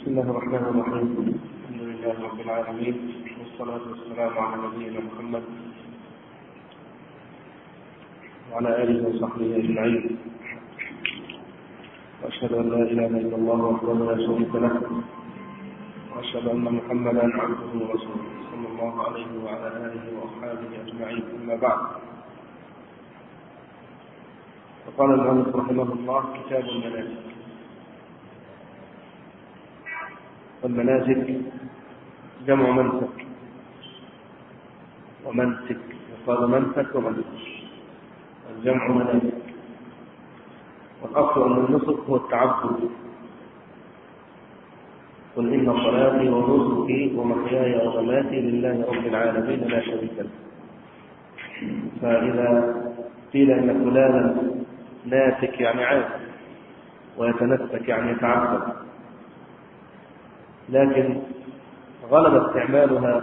بسم الله الرحمن الرحيم. الحمد لله رب العالمين. والصلاة والسلام على نبينا محمد وعلى آله وصحبه أجمعين. وأشهد أن لا إله إلا الله وحده لا شريك له. وأشهد أن محمدا عبده ورسوله صلى الله عليه وعلى آله وأصحابه أجمعين. أما بعد. فقال المؤلف رحمه الله كتاب المناسك والمناسك جمع منسك. ومنسك يقال منسك ومنسك. الجمع مناسك. والأصل أن النسك هو التعبد. قل إن صلاتي ونسكي ومحياي ومماتي لله رب العالمين لا شريك له. فإذا قيل إن فلانا ناسك يعني عاد ويتنسك يعني يتعبد. لكن غلب استعمالها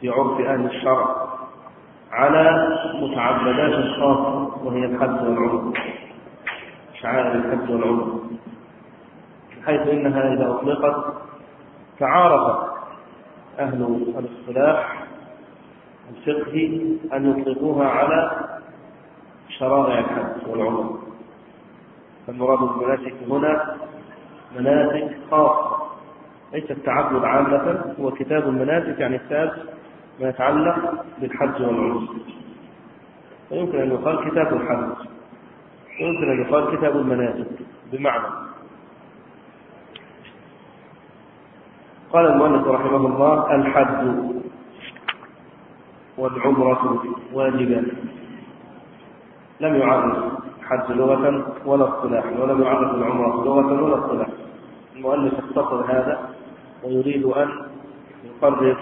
في عرف أهل الشرع على متعبدات خاصة وهي الحج والعمر شعائر الحج والعمر حيث إنها إذا أطلقت تعارف أهل الاصطلاح الفقهي أن يطلقوها على شرائع الحج والعمر. فالمراد بالمناسك هنا مناسك خاصة. ليس التعبد عامة هو كتاب المناسك يعني كتاب ما يتعلق بالحج والعمر ويمكن أن يقال كتاب الحج. ويمكن أن يقال كتاب المناسك بمعنى. قال المؤلف رحمه الله الحج والعمرة واجبان لم يعرف الحج لغة ولا اصطلاحا ولم يعرف العمرة لغة ولا اصطلاحا. المؤلف اختصر هذا ويريد أن يقرر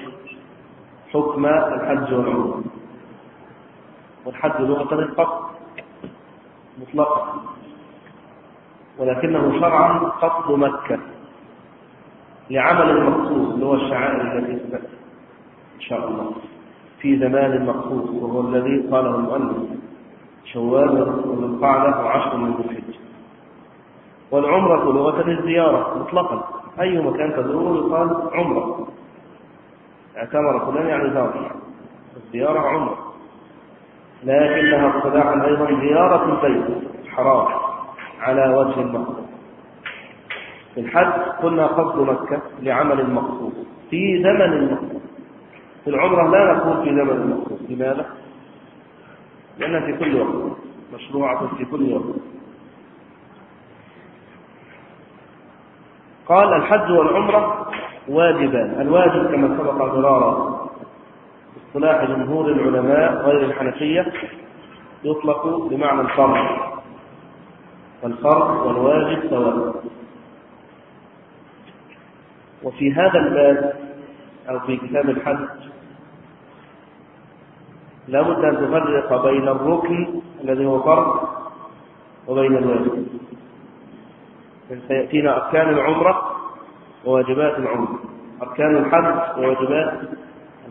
حكم الحج والعمرة. والحج لغة القصد مطلقا ولكنه شرعا قصد مكة لعمل مخصوص اللي هو الشعائر التي إن شاء الله. في زمان مخصوص وهو الذي قاله المؤلف شوال وذو القعدة وعشر من ذي الحجة. والعمرة لغة الزيارة مطلقا. أي مكان تزوره يقال عمرة. اعتمر فلان يعني زار. الزيارة عمرة. لكنها اصطلاحا أيضا زيارة البيت. الحرام على وجه المقصود. في الحج قلنا قصد مكة لعمل مخصوص في زمن مخصوص في العمرة لا نقول في زمن مخصوص لماذا؟ لأنها في كل وقت. مشروعة في كل وقت. قال الحج والعمرة واجبان. الواجب كما سبق مرارا اصطلاح جمهور العلماء غير الحنفية يطلق بمعنى الفرض. والفرض والواجب سواء. وفي هذا الباب أو في كتاب الحج لابد أن تفرق بين الركن الذي هو فرض وبين الواجب. سيأتينا أركان العمرة وواجبات العمرة أركان الحج وواجبات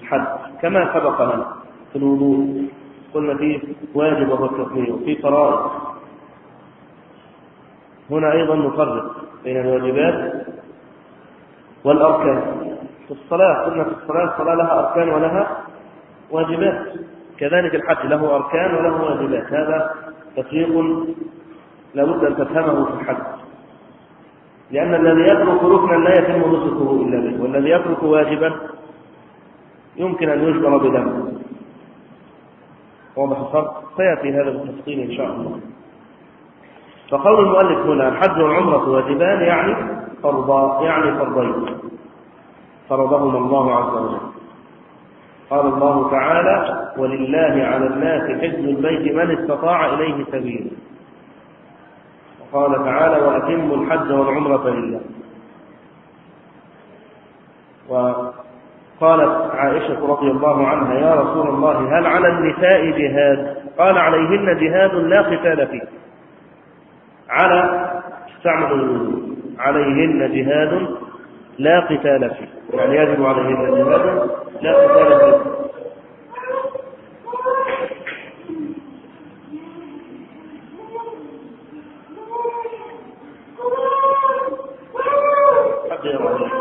الحج كما سبق لنا في الوضوء قلنا فيه واجب وهو التسمية وفي فرائض هنا أيضا نفرق بين الواجبات والأركان. في الصلاة قلنا في الصلاة الصلاة لها أركان ولها واجبات. كذلك الحج له أركان وله واجبات. هذا تفريق لابد أن تفهمه في الحج. لأن الذي يترك ركنا لا يتم نسكه إلا به والذي يترك واجبا يمكن أن يجبر بدم واضح الفرق؟ سيأتي هذا بالتفصيل إن شاء الله. فقول المؤلف هنا الحج والعمرة واجبان يعني فرضا يعني فرضين. فرضهما الله عز وجل. قال الله تعالى ولله على الناس حج البيت من استطاع إليه سبيلا. قال تعالى وأتموا الحج والعمرة لله. وقالت عائشة رضي الله عنها يا رسول الله هل على النساء جهاد؟ قال عليهن جهاد لا قتال فيه. على الوجود عليهن جهاد لا قتال فيه. يعني يجب عليهن جهاد لا قتال فيه. Dios.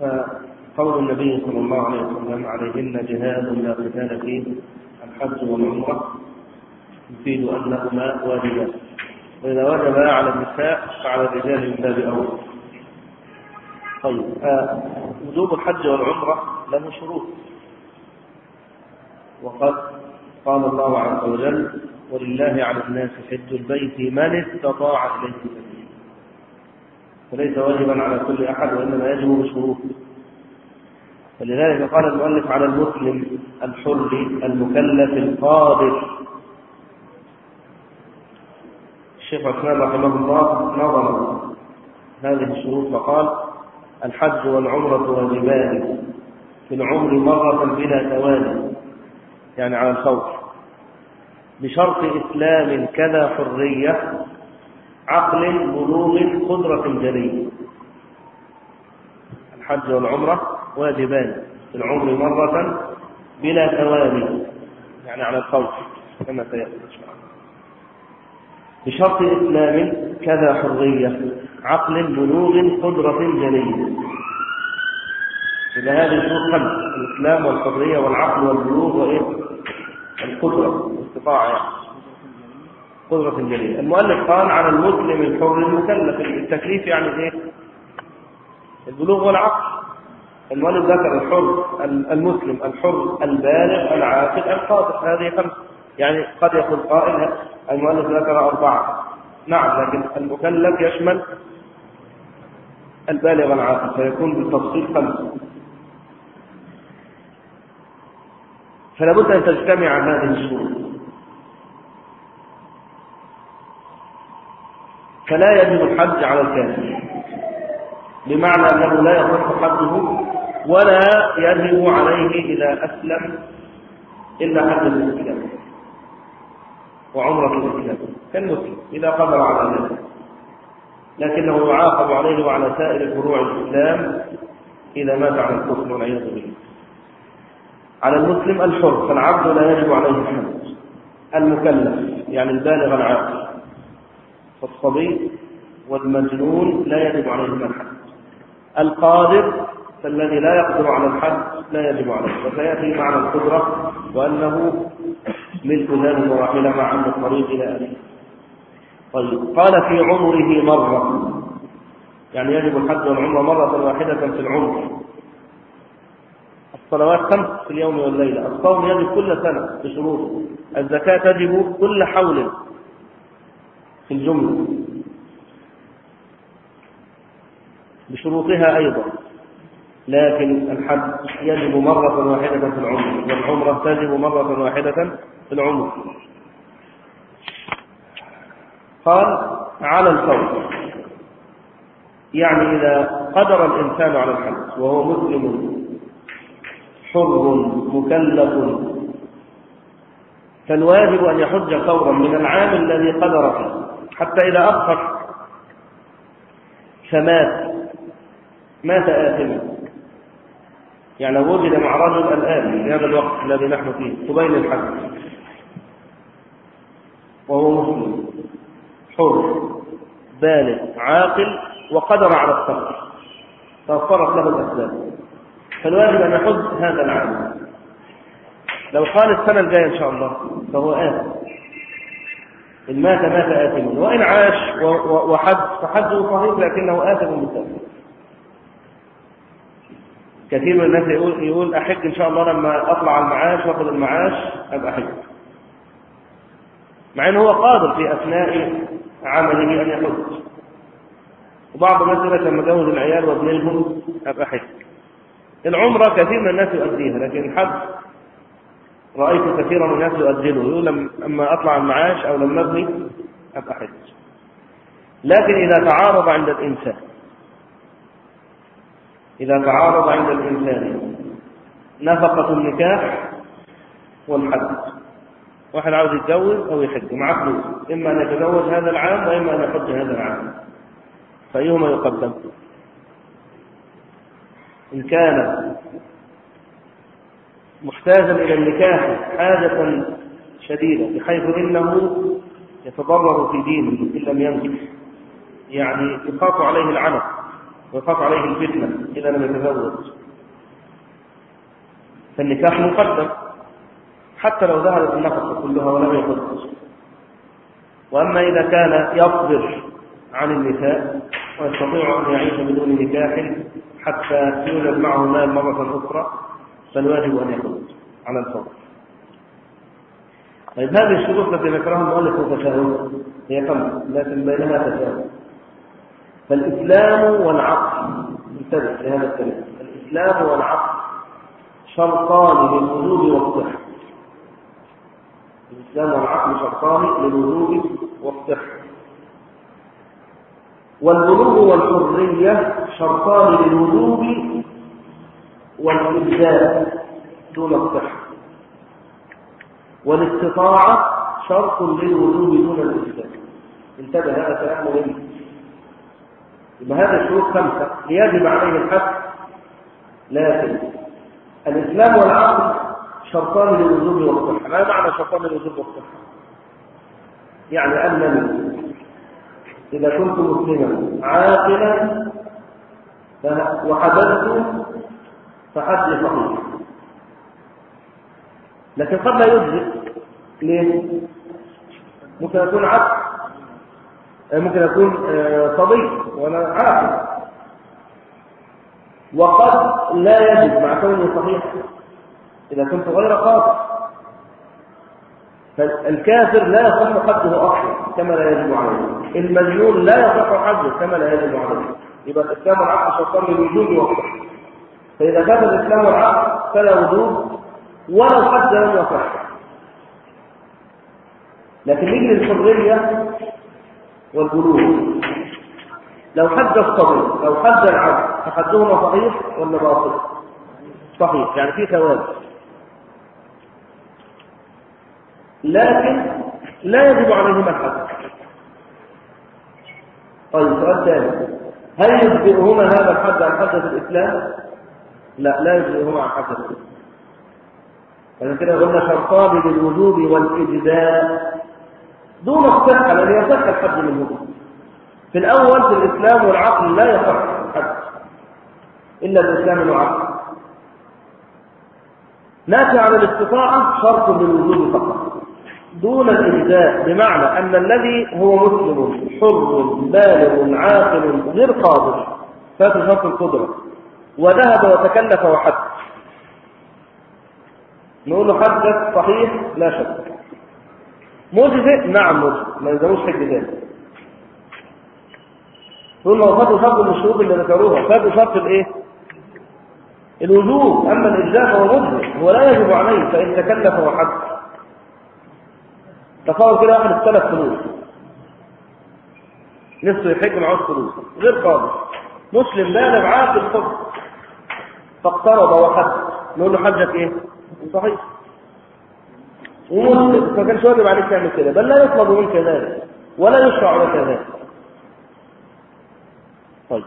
فقول النبي صلى الله عليه وسلم عليهن جهاد لا قتال فيه الحج والعمرة يفيد أنهما واجبان. وإذا وجبا على النساء فعلى الرجال من باب أول. طيب آه، الحج والعمرة له شروط. وقد قال الله عز وجل ولله على الناس حج البيت من استطاع إليه فليس واجبا على كل أحد وإنما يجب بشروط فلذلك قال المؤلف على المسلم الحر المكلف القادر. الشيخ عثمان رحمه الله نظم هذه الشروط فقال الحج والعمرة واجبان في العمر مرة بلا توالي يعني على الخوف. بشرط إسلام كذا حرية عقل بلوغ قدرة جلية الحج والعمرة واجبان في العمر مرة بلا توالي يعني على الخوف كما سيأتي بشرط إسلام كذا حرية عقل بلوغ قدرة جلية إذا هذه الشروط الإسلام والحرية والعقل والبلوغ وإيه القدرة الاستطاعة يعني. قدرة جلية المؤلف قال على المسلم الحر المكلف التكليف يعني إيه؟ البلوغ والعقل. المؤلف ذكر الحر المسلم الحر البالغ العاقل القادر. هذه خمسة يعني قد يقول قائل. المؤلف ذكر أربعة. نعم لكن المكلف يشمل البالغ العاقل فيكون بالتفصيل خمسة فلا بد أن تجتمع هذه الشروط. فلا يجب الحج على الكافر بمعنى أنه لا يصح حجه ولا يجب عليه إذا أسلم إلا حج الإسلام وعمرة الإسلام كالمسلم إذا قدر على ذلك. لكنه يعاقب عليه وعلى سائر فروع الإسلام إذا مات على الكفر والعياذ بالله. على المسلم الحر فالعبد لا يجب عليه الحج. المكلف يعني البالغ العاقل. فالصبي والمجنون لا يجب عليهما الحج القادر فالذي لا يقدر على الحج لا يجب عليه. وسيأتي معنى القدرة وأنه ملك ذات وراحلة مع عند الطريق إلى أبيه. طيب قال في عمره مرة. يعني يجب الحج والعمرة مرة واحدة في العمر. الصلوات خمس في اليوم والليلة. الصوم يجب كل سنة بشروطه. الزكاة تجب كل حول. في الجملة. بشروطها أيضا. لكن الحج يجب مرة واحدة في العمر والعمرة تجب مرة واحدة في العمر. قال على الفور يعني إذا قدر الإنسان على الحج وهو مسلم حر مكلف فالواجب أن يحج فورا من العام الذي قدر فيه. حتى إذا أبخر فمات. مات آثما. يعني وجد مع رجل الآن في هذا الوقت الذي نحن فيه قبيل الحج وهو مسلم. حر بالغ عاقل وقدر على السفر توفرت له الأسباب. فالواجب أن يحج هذا العام. لو قال السنة الجاية إن شاء الله فهو آثم. إن مات مات آثما وإن عاش وحج فحجه صحيح لكنه آثم بالتأثير كثير من الناس يقول يقول أحج إن شاء الله لما أطلع المعاش وأخذ المعاش أبقى أحج. مع أنه هو قادر في أثناء عمله أن يحج. وبعض الناس يقول لك لما أجوز العيال وابنهم أبقى أحج. العمرة كثير من الناس يؤديها لكن الحج رأيت كثيرا من الناس يؤجله يقول لما أطلع المعاش أو لما أبني أبقى لكن إذا تعارض عند الإنسان إذا تعارض عند الإنسان نفقة النكاح والحج. واحد عاوز يتجوز أو يحج معاه فلوس. إما أن يتزوج هذا العام وإما أن يحج هذا العام. فأيهما يقدم؟ إن كان محتاجا إلى النكاح حاجة شديدة بحيث إنه يتضرر في دينه إن لم ينكح. يعني يخاف عليه العنف ويخاف عليه الفتنة إذا لم يتزوج. فالنكاح مقدم حتى لو ذهبت النفقة كلها ولم يقدم وأما إذا كان يصبر عن النساء ويستطيع أن يعيش بدون نكاح حتى يولد معه مال مرة أخرى فالواجب أن يكون على الفور طيب هذه الشروط التي ذكرها المؤلف متفاوتة هي خمسة لكن بينها تفاوت فالإسلام والعقل انتبه لهذا الكلام. الإسلام والعقل شرطان للوجوب والصحة الإسلام والعقل شرطان للوجوب والصحة والبلوغ والحرية شرطان للوجوب والإجزاء دون الصحة. والاستطاعة شرط للوجوب دون الإجزاء انتبه هذا كلام مهم. يبقى هذه الشروط خمسة. يجب عليه الحق لكن الإسلام والعقل شرطان للوجوب والصحة. ما معنى شرطان للوجوب والصحة؟ يعني أنني إذا كنت مسلما عاقلا وحدثت فحد صحيح لكن قد لا يجزئ ليه؟ ممكن يكون عبد ممكن يكون صبي وأنا عاقل. وقد لا يجب مع كونه صحيح إذا كنت غير قادر. فالكافر لا يصح حده أصلا كما لا يجب عليه. المجنون لا يصح حده كما لا يجب عليه. يبقى الإسلام والعقل شرطان للوجود والصحه فإذا كان الإسلام والعقل فلا وجود ولو حد لم يصح لكن نيجي للحرية والبلوغ لو حد الصبي لو حد العبد فحدهما صحيح ولا باطل؟ صحيح يعني في ثواب. لكن لا يجب عليهما الحد طيب سؤال ثاني. هل يجبرهما هذا الحد عن حد في الإسلام؟ لا لا يجزئهما عن حد الإسلام فعشان كده قلنا شرطان للوجوب والإجزاء. دون الصحة لأن يصح الحد منهما في الأول في الإسلام والعقل لا يصح الحد. إلا الإسلام والعقل. ناتي على الاستطاعة شرط للوجوب فقط. دون الإجزاء بمعنى أن الذي هو مسلم حر بالغ عاقل غير قادر فات شرط القدرة. وذهب وتكلف وحد. نقول له حدث صحيح لا شك. مجزئ نعم مجزئ ما يلزموش حج نقول له فاتوا شرط من الشروط اللي ذكروها. فاتوا شرط الايه؟ الوجوب. أما الاجزاء فهو مجزئ هو لا يجب عليه فإن تكلف وحد. تصور كده واحد استلف فلوس. نفسه يحج معاه فلوس. غير قادر مسلم بالغ عاقل الحج فاقترض وحج نقول له حجك إيه؟ صحيح. ومسلم ما كانش واجب عليك تعمل كده. بل لا يطلب منك ذلك. ولا يشرع لك ذلك. طيب.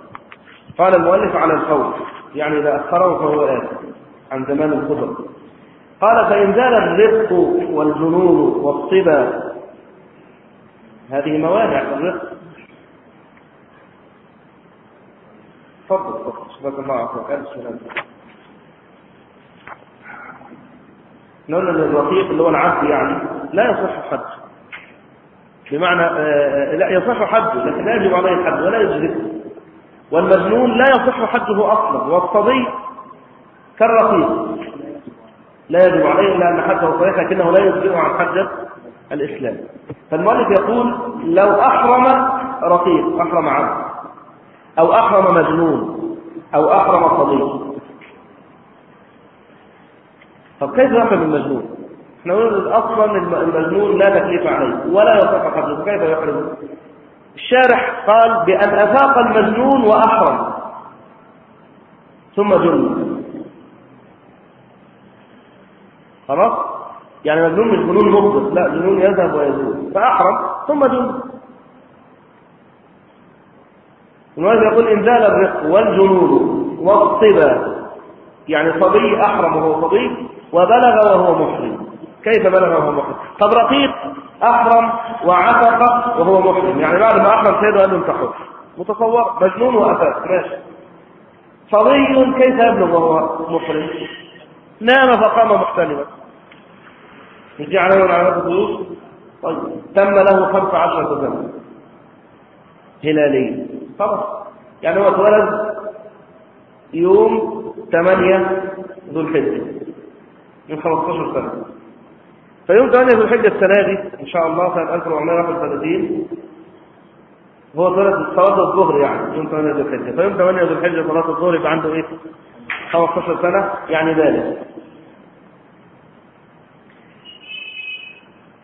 قال المؤلف على القول. يعني إذا أخره فهو آثم عن زمان الخضر قال فإن زال الرفق والجنون والصبا هذه موانع الرفق. تفضل تفضل. سبحانك الله ألف سلام. نقول إن الرقيق اللي هو العبد يعني لا يصح حج بمعنى آه لا يصح حجه لكن لا يجب عليه الحج ولا يجزئه والمجنون لا يصح حجه أصلا. والصبي كالرقيق. لا يجب عليه إلا أن حجه صحيح لكنه لا يجزئه عن حجه الإسلام. فالمؤلف يقول لو أحرم رقيق أحرم عبد أو أحرم مجنون أو احرم صبي طب كيف يحرم المجنون إحنا قلنا أصلا المجنون لا تكليف عليه ولا يصح حجه كيف يحرم الشارح قال بأن أفاق المجنون وأحرم. ثم جن. خلاص؟ يعني مجنون مش جنون مخلص لا جنون يذهب ويزول فأحرم ثم جن. ولذلك يقول إن زال الرق والجنون والصبا يعني صبي أحرم وهو صبي وبلغ وهو محرم. كيف بلغ وهو محرم؟ طب رقيق أحرم وعتق وهو محرم. يعني بعد ما أحرم سيده قال له انت حر. متصور مجنون وافاق ماشي. صبي كيف يبلغ وهو محرم؟ نام فقام محتلما. مش دي علامات الخلوص طيب تم له 15 سنه هلاليه خلاص يعني هو اتولد يوم 8 ذو الحجة من 15 سنة. فيوم 8 ذو الحجة السنة دي إن شاء الله سنة 1431 هو صلاة صلاة الظهر يعني يوم 8 ذو الحجة. فيوم 8 ذو الحجة صلاة الظهر يبقى عنده إيه؟ 15 سنة يعني بالغ.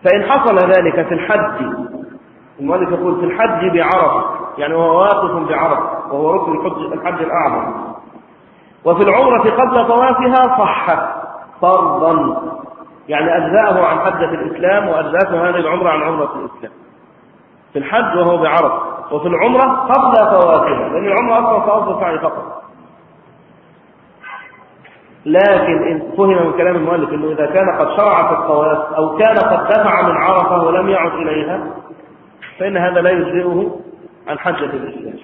فإن حصل ذلك في الحج المؤلف يقول في الحج بعرفة يعني وهو واقف بعرفة وهو ركن الحج, الأعظم. وفي العمرة قبل طوافها صحت فرضا. يعني أجزاءه عن حجة الإسلام وأجزاته هذه العمرة عن عمرة الإسلام. في الحج وهو بعرف وفي العمرة قبل طوافها. لأن العمرة أصلا طواف السعي فقط. لكن إن فهم من كلام المؤلف أنه إذا كان قد شرع في الطواف أو كان قد دفع من عرفة ولم يعد إليها فإن هذا لا يجزئه عن حجة الإسلام.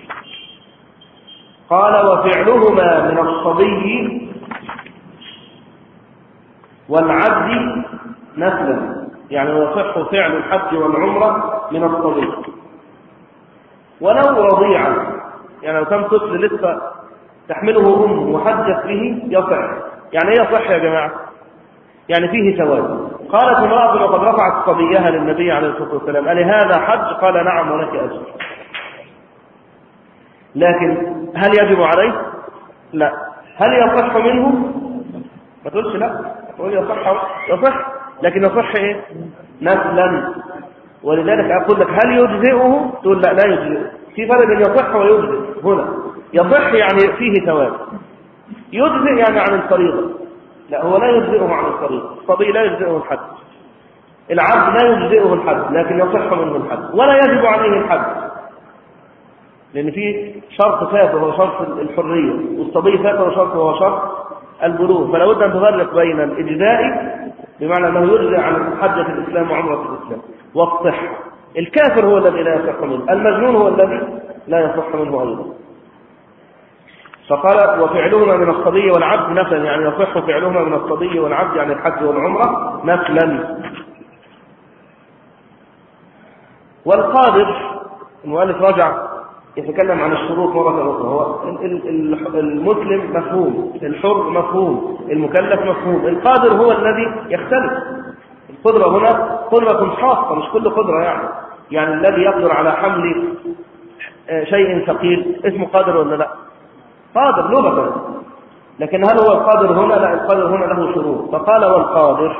قال وفعلهما من الصبي والعبد نفلا يعني يصح فعل الحج والعمرة من الصبي. ولو رضيعا. يعني لو كان طفل لسه تحمله أمه وحجت به يصح. يعني إيه يصح يا جماعة؟ يعني فيه ثواب قالت امرأة وقد رفعت صبيها للنبي عليه الصلاة والسلام. ألهذا حج؟ قال نعم ولك أجر. لكن هل يجب عليه؟ لا. هل يصح منه؟ ما تقولش لا. تقول يصح يصح. لكن يصح إيه؟ نسلا ولذلك أقول لك هل يجزئه؟ تقول لا لا يجزئه. في فرق بين يصح ويجزئ. هنا. يصح يعني فيه ثواب. يجزئ يعني عن الفريضة. لا هو لا يجزئه عن الفريضة. الصبي لا يجزئه الحد. العبد لا يجزئه الحد لكن يصح منه الحد. ولا يجب عليه الحد. لأن في شرط فات وهو شرط الحرية والصبي فات وهو شرط وهو شرط البلوغ. فلا بد أن تفرق بين الإجزاء بمعنى أنه يجزى عن حجة الإسلام وعمرة الإسلام. والصحه الكافر هو الذي لا يصح منه. المجنون هو الذي لا يصح منه أيضا. فقال وفعلهما من الصبي والعبد نفلا. يعني يصح فعلهما من الصبي والعبد يعني الحج والعمرة نفلا. والقادر المؤلف رجع يتكلم عن الشروط مرة أخرى. هو المسلم مفهوم الحر مفهوم المكلف مفهوم القادر هو الذي يختلف. القدرة هنا قدرة خاصة مش كل قدرة يعني. يعني الذي يقدر على حمل شيء ثقيل اسمه قادر ولا لا؟ قادر لغة لكن هل هو القادر هنا؟ لا القادر هنا له شروط. فقال والقادر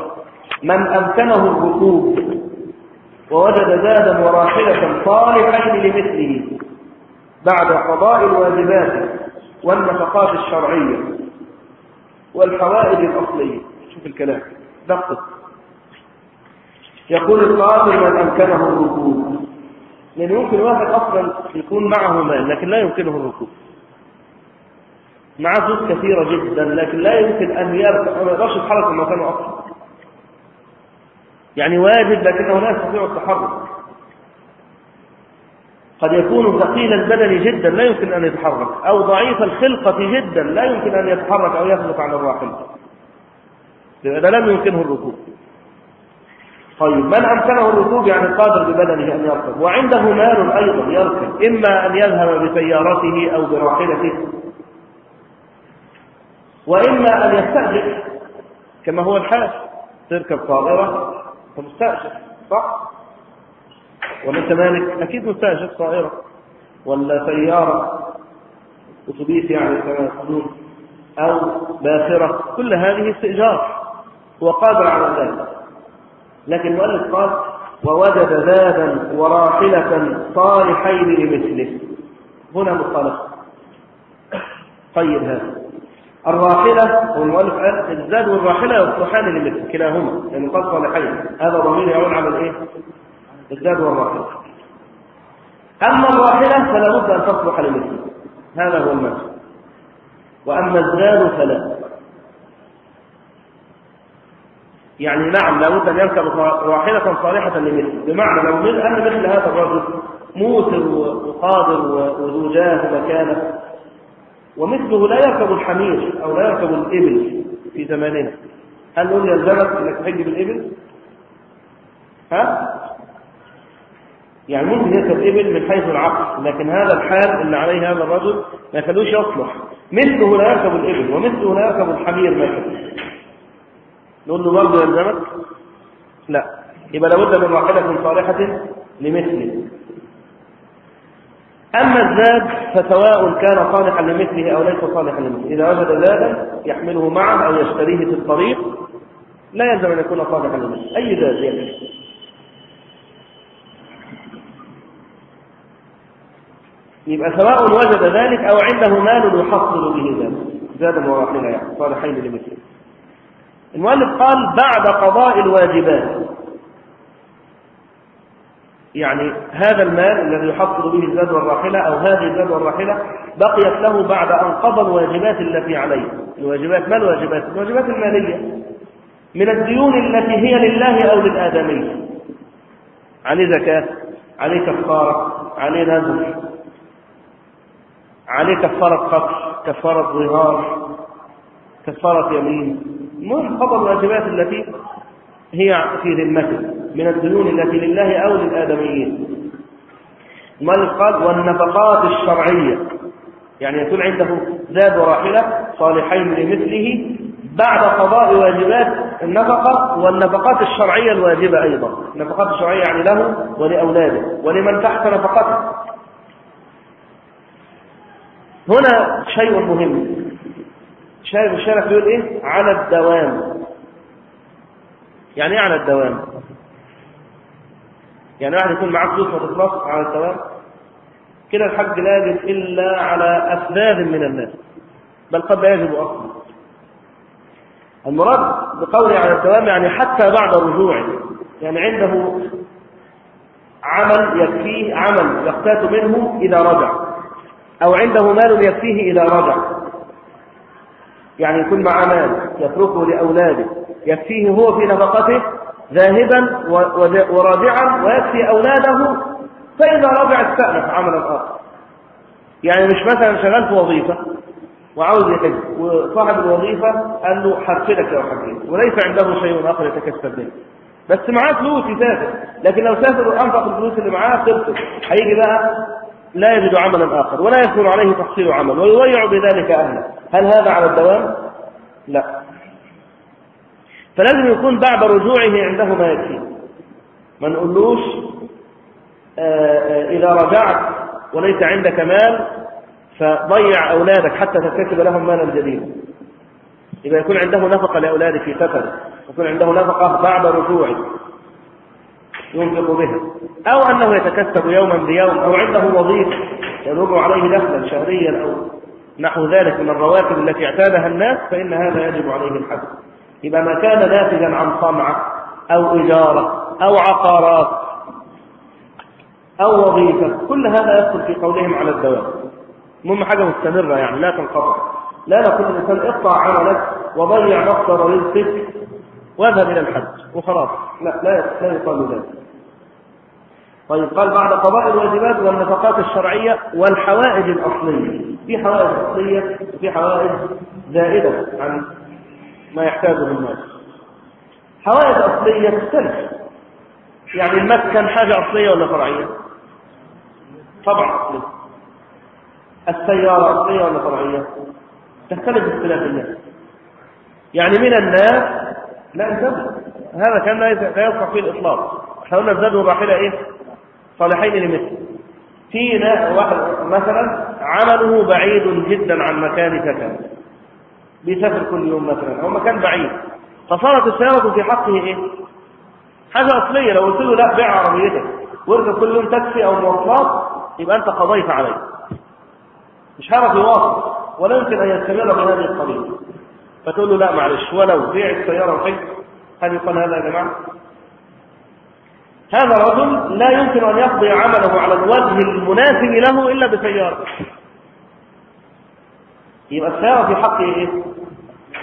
من أمكنه الركوب ووجد زادا وراحلة صالحين لمثله بعد قضاء الواجبات والنفقات الشرعية والحوائج الأصلية. شوف الكلام. دقق. يقول القائل من أمكنه الركوب. لأن يمكن واحد أصلا يكون معه مال لكن لا يمكنه الركوب. معه فلوس كثيرة جدا لكن لا يمكن أن يركب ما يقدرش يتحرك مكانه أصلا. يعني واجب لكنه لا يستطيع التحرك. قد يكون ثقيل البدن جدا لا يمكن أن يتحرك. أو ضعيف الخلقة جدا لا يمكن أن يتحرك أو يثبت على الراحلة هذا لم يمكنه الركوب. طيب من أمكنه الركوب يعني قادر ببدنه أن يركب؟ وعنده مال أيضا يركب. إما أن يذهب بسيارته أو براحلته. وإما أن يستأجر كما هو الحال. تركب طائرة فمستأجر صح؟ ولا انت مالك أكيد مستاجر طائره ولا سيارة أتوبيس يعني كما يقولون أو باخره كل هذه استئجار هو قادر على ذلك. لكن المؤلف قال ووجد زادا وراحلة صالحين لمثله. هنا مخالفة. طيب هذا. الراحلة والمؤلف قال الزاد والراحلة يصلحان لمثل كلاهما يعني قال صالحين. هذا ضمير يعود على الإيه؟ الزاد والراحلة أما الراحلة فلا بد أن تصلح لمثله. هذا هو المعنى وأما الزاد فلا. يعني نعم لابد أن يركب راحلة صالحة لمثله. بمعنى لو من أن مثل هذا الرجل موسر وقادر وذو جاه ومكانة. ومثله لا يركب الحمير أو لا يركب الإبل في زماننا. هل نقول يلزمك أنك تحج بالإبل؟ ها؟ يعني ممكن إبل من حيث العقل لكن هذا الحال اللي عليه هذا الرجل ما يخلوش يصلح. مثله لا يركب الإبل ومثله لا يركب الحمير مثلا نقول له برضه يلزمك لا. يبقى لابد من راحلة صالحة لمثله. أما الزاد فسواء كان صالحا لمثله أو ليس صالحا لمثله. إذا وجد زادا يحمله معه أو يشتريه في الطريق لا يلزم أن يكون صالحا لمثله. أي زاد يكفي يبقى سواء وجد ذلك أو عنده مال يحصل به ذلك. زادا وراحلة يعني. صالحين لمثله. المؤلف قال بعد قضاء الواجبات. يعني هذا المال الذي يحصل به الزاد والراحلة أو هذه الزاد والراحلة بقيت له بعد أن قضى الواجبات التي عليه. الواجبات ما الواجبات؟ الواجبات المالية. من الديون التي هي لله أو للآدمي. عليه زكاة عليه كفارة عليه نذر عليه كفارة قتل كفارة ظهار كفارة يمين. المهم قضى الواجبات التي هي في ذمته من الديون التي لله أو للآدميين. المؤلف قال والنفقات الشرعية. يعني يكون عنده زاد وراحلة صالحين لمثله بعد قضاء واجبات النفقة والنفقات الشرعية الواجبة أيضا. النفقات الشرعية يعني له ولأولاده. ولمن تحت نفقته. هنا شيء مهم. شايف الشارع بيقول إيه؟ على الدوام. يعني إيه على الدوام؟ يعني واحد يكون معاه فلوس ما على الدوام؟ كده الحج لا يجب إلا على افذاذ من الناس. بل قد لا يجب أصلا. المراد بقوله على الدوام يعني حتى بعد رجوعه. يعني عنده عمل يكفيه عمل يقتات منه إذا رجع. أو عنده مال يكفيه إذا رجع. يعني يكون معه مال يتركه لأولاده يكفيه هو في نفقته ذاهبا وراجعا ويكفي أولاده فإذا رجع استأنف عملا آخر. يعني مش مثلا شغال في وظيفة وعاوز يحج وصاحب الوظيفة قال له حرفلك يا حجين وليس عنده شيء آخر يتكسب به. بس معاه فلوس يسافر لكن لو سافر وأنفق الفلوس اللي معاه خلصت. هيجي بقى لا يجد عملا آخر ولا يكون عليه تحصيل عمل ويضيع بذلك أهله. هل هذا على الدوام؟ لا. فلازم يكون بعد رجوعه عنده ما يكفي. ما نقولوش إذا رجعت وليس عندك مال فضيع أولادك حتى تكتسب لهم مالا جديدا. يبقى يكون عنده نفقة لأولاده في سفر يكون عنده نفقة بعد رجوعه. ينفق بها. أو أنه يتكسب يوما بيوم أو عنده وظيفة يدر عليه دخلا شهريا أو نحو ذلك من الرواتب التي اعتادها الناس فإن هذا يجب عليه الحد. إذا ما كان ناتجا عن صنعة أو إجارة أو عقارات أو وظيفة كل هذا يدخل في قولهم على الدوام المهم حاجة مستمرة يعني لا تنقطع. لا نقول الإنسان اقطع عملك وضيع مصدر رزقك واذهب إلى الحج وخلاص. لا لا لا يقال ذلك. طيب قال بعد قضاء الواجبات والنفقات الشرعية والحوائج الأصلية. في حوائج أصلية وفي حوائج زائدة عن ما يحتاجه الناس. حوائج أصلية تختلف. يعني المسكن حاجة أصلية ولا فرعية؟ طبعا أصلية. السيارة أصلية ولا فرعية؟ تختلف باختلاف الناس. يعني من الناس لا الزبد هذا كان لا يصح فيه الإطلاق. إحنا قلنا الزبد والراحلة إيه؟ صالحين لمثل. في واحد مثلا عمله بعيد جدا عن مكان سكن. بيسافر كل يوم مثلا أو مكان بعيد. فصارت السيارة في حقه إيه؟ حاجة أصلية. لو قلت له لا بيع عربيتك. واركب كل يوم تاكسي أو مواصلات يبقى أنت قضيت عليه. مش هيعرف يواصل ولا يمكن أن يستمر بهذه الطريقة فتقول له لا معلش ولو بيع السيارة وحج. هل يقال هذا يا جماعة؟ هذا رجل لا يمكن أن يقضي عمله على الوجه المناسب له إلا بسيارة. يبقى السيارة في حقه إيه؟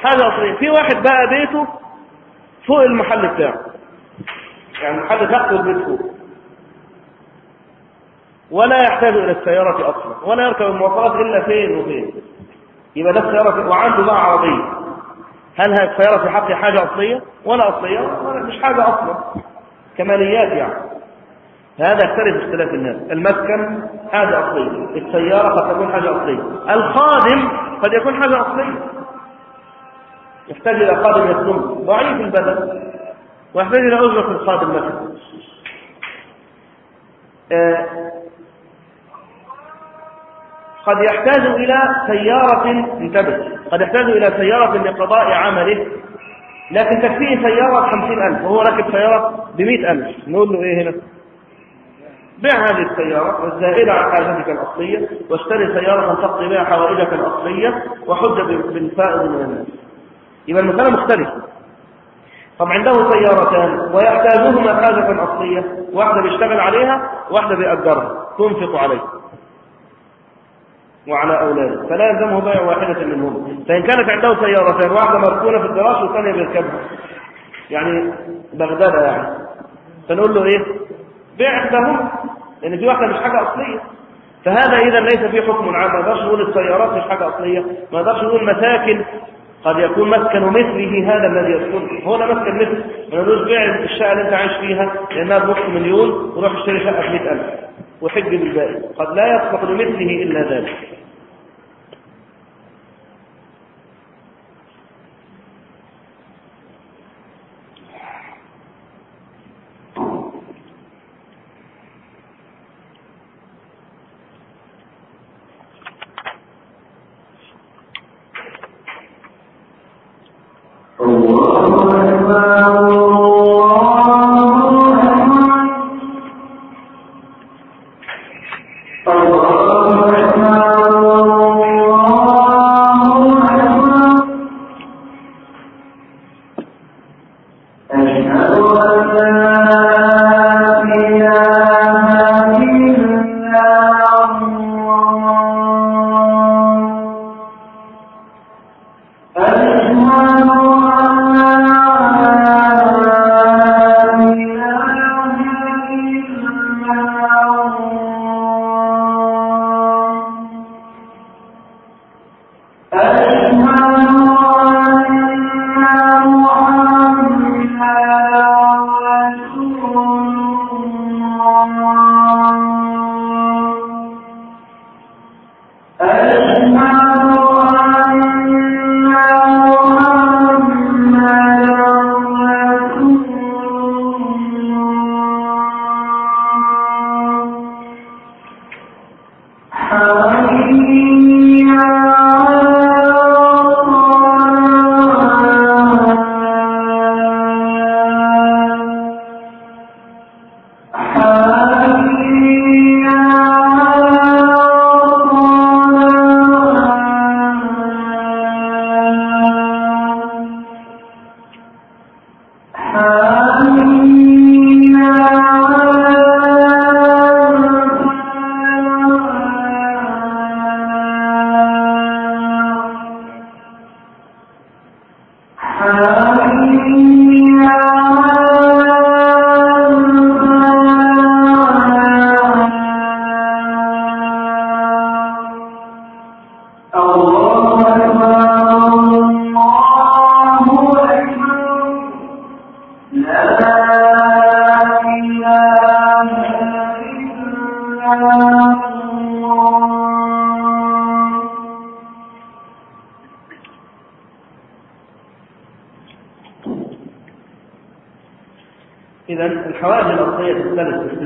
حاجة أصلية في واحد بقى بيته فوق المحل بتاعه. يعني المحل تحت البيت فوق ولا يحتاج إلى السيارة أصلا ولا يركب المواصلات إلا فين وفين. يبقى ده السيارة وعنده بقى عربية. هل هذه السيارة في حقه حاجة أصلية؟ ولا أصلية ولا مش حاجة أصلا. كماليات يعني. هذا يختلف اختلاف الناس. المسكن حاجة أصلية. السيارة قد تكون حاجة أصلية. الخادم قد يكون حاجة أصلية. يحتاج إلى خادم يخدمه. ضعيف البدن. ويحتاج إلى أجرة الخادم مثلا قد يحتاج إلى سيارة انتبه قد يحتاج إلى سيارة لقضاء عمله. لكن تكفيه سيارة بخمسين ألف وهو راكب سيارة بمئة ألف. نقول له إيه هنا؟ بيع هذه السيارة والزائدة عن حاجتك الأصلية واشتري سيارة تقضي بها حوائجك الأصلية وحج بالفائض من الناس. يبقى المسألة مختلفة طب عنده سيارتان ويحتاجهما حاجة أصلية واحدة بيشتغل عليها واحدة بيأجرها. تنفق عليه وعلى أولاده فلا يلزمه بيع واحدة منهم. فإن كانت عنده سيارتان واحدة مركونة في الجراج والثانية بيركبها يعني بغدادة يعني. فنقول له إيه؟ بيع إحداهما لأن في واحدة مش حاجة أصلية. فهذا إذا ليس فيه حكم عام. ما نقدرش نقول السيارات مش حاجة أصلية. ما نقدرش نقول مساكن قد يكون مسكن مثله هذا الذي يسكن. هو ده مسكن مثل. ما نقولش بيع الشقة اللي أنت عايش فيها لأنها بنص مليون وروح اشتري شقة ب 100000 وحج بالباقي قد لا يصلح لمثله إلا ذلك.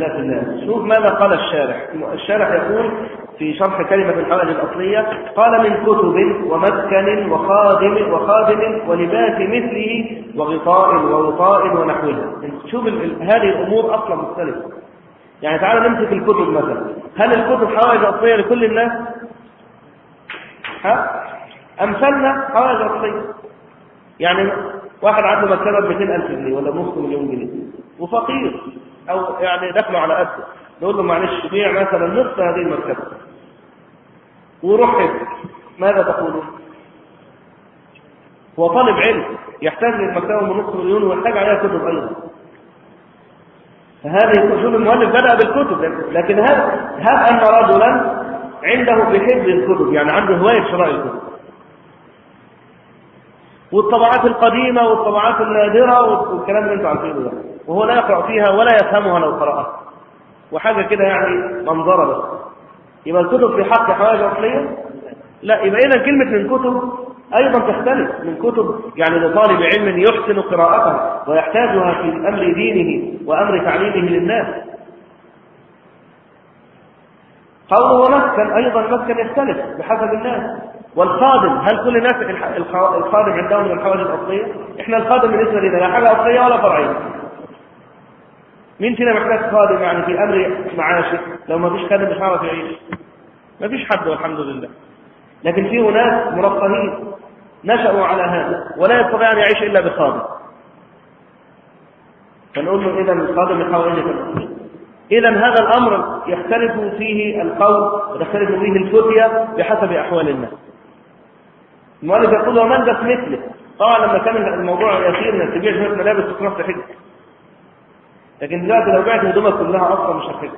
تختلف باختلاف الناس شوف ماذا قال الشارح. الشارح يقول في شرح كلمة الحوائج الأصلية قال من كتب ومسكن وخادم وخادم ولباس مثله وغطاء ووطاء ونحوها شوف هذه الأمور أصلا مختلفة. يعني تعالى نمسك الكتب مثلا. هل الكتب حوائج أصلية لكل الناس؟ ها؟ أمثلنا حوائج أصلية. يعني واحد عنده مكتبة ب 200000 جنيه ولا نص مليون جنيه. وفقير. أو يعني دخله على قده نقول له معلش بيع مثلا نصف هذه المكتبة وروح ماذا تقولون؟ هو طالب علم يحتاج للمكتبة من نصف مليون ويحتاج عليها كتب أيضا. فهذه شوف المؤلف بدأ بالكتب لكن هذا هب أن رجلا عنده بحب الكتب؟ يعني عنده هواية شراء الكتب. والطبعات القديمة والطبعات النادرة والكلام اللي أنتم عارفينه ده. وهو لا يقرأ فيها ولا يفهمها لو قرأها. وحاجة كده يعني منظرة بس. يبقى الكتب في حق حوائج أصلية؟ لا. يبقى إذا كلمة من كتب أيضا تختلف. من كتب يعني لطالب علم يحسن قراءتها ويحتاجها في أمر دينه وأمر تعليمه للناس. قوله ومسكن أيضا المسكن يختلف بحسب الناس. والخادم هل كل الناس الخادم عندهم من الحوادث الأصلية؟ إحنا الخادم بالنسبة لنا لا حاجة أصلية ولا فرعية. مين فينا محتاج خادم يعني في أمر معاشه لو ما فيش خادم مش هيعرف يعيش. ما فيش حد والحمد لله. لكن في ناس مرفهين نشأوا على هذا ولا يستطيع أن يعيش إلا بخادم. فنقول له إذا الخادم يحاول أن إذا هذا الأمر يختلف فيه القول ويختلف فيه الفتية بحسب أحوال الناس. المؤلف يقول ومن بس مثله؟ طبعا لما كان الموضوع يسير انك تبيع شوية ملابس وتروح تحج لكن دلوقتي لو بعت هدومك كلها أصلا مش هتحج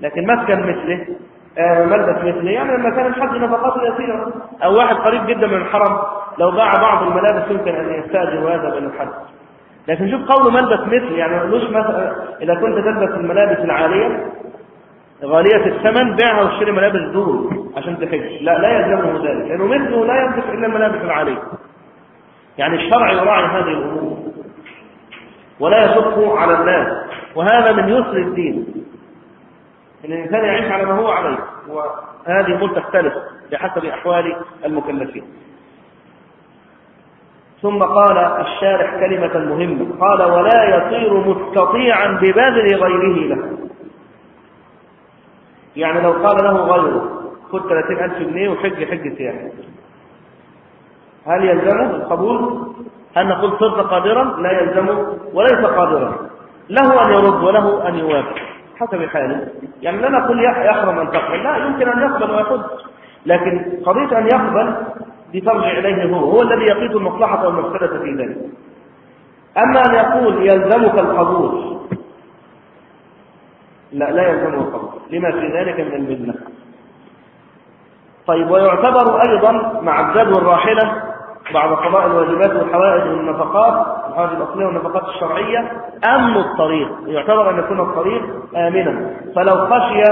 لكن مسكن مثله آه ملبس مثله يعني لما كان الحج نفقاته يسيرة. أو واحد قريب جدا من الحرم لو باع بعض الملابس يمكن أن يستأجر ويذهب إلى الحج. لكن شوف قوله ملبس مثل يعني ما مثلا إذا كنت تلبس الملابس العالية غالية الثمن بيعها واشتري ملابس دول عشان تحج. لا لا يلزمه ذلك لأنه مثله لا يملك إلا الملابس العالية. يعني الشرع يراعي هذه الأمور. ولا يشق على الناس. وهذا من يسر الدين. إن الإنسان يعيش على ما هو عليه. وهذه الأمور تختلف بحسب أحوال المكلفين. ثم قال الشارح كلمة مهمة. قال ولا يصير مستطيعا ببذل غيره له. يعني لو قال له غيره خد 30000 جنيه وحج حج سياحي. هل يلزمه القبول؟ هل نقول صرت قادرا لا يلزمه وليس قادرا. له أن يرد وله أن يوافق. حسب حاله. يعني لا نقول يحرم أن تقبل. لا يمكن أن يقبل ويحج لكن قضية أن يقبل دي ترجع إليه هو هو الذي يقيت المصلحة والمفسدة في ذلك. أما أن يقول يلزمك القبول لا لا يلزمه القبول. لما في ذلك من المنة طيب ويعتبر أيضا مع الزاد والراحلة بعد قضاء الواجبات والحوائج والنفقات الحوائج الأصلية والنفقات الشرعية أمن الطريق يعتبر أن يكون الطريق آمنا فلو خشي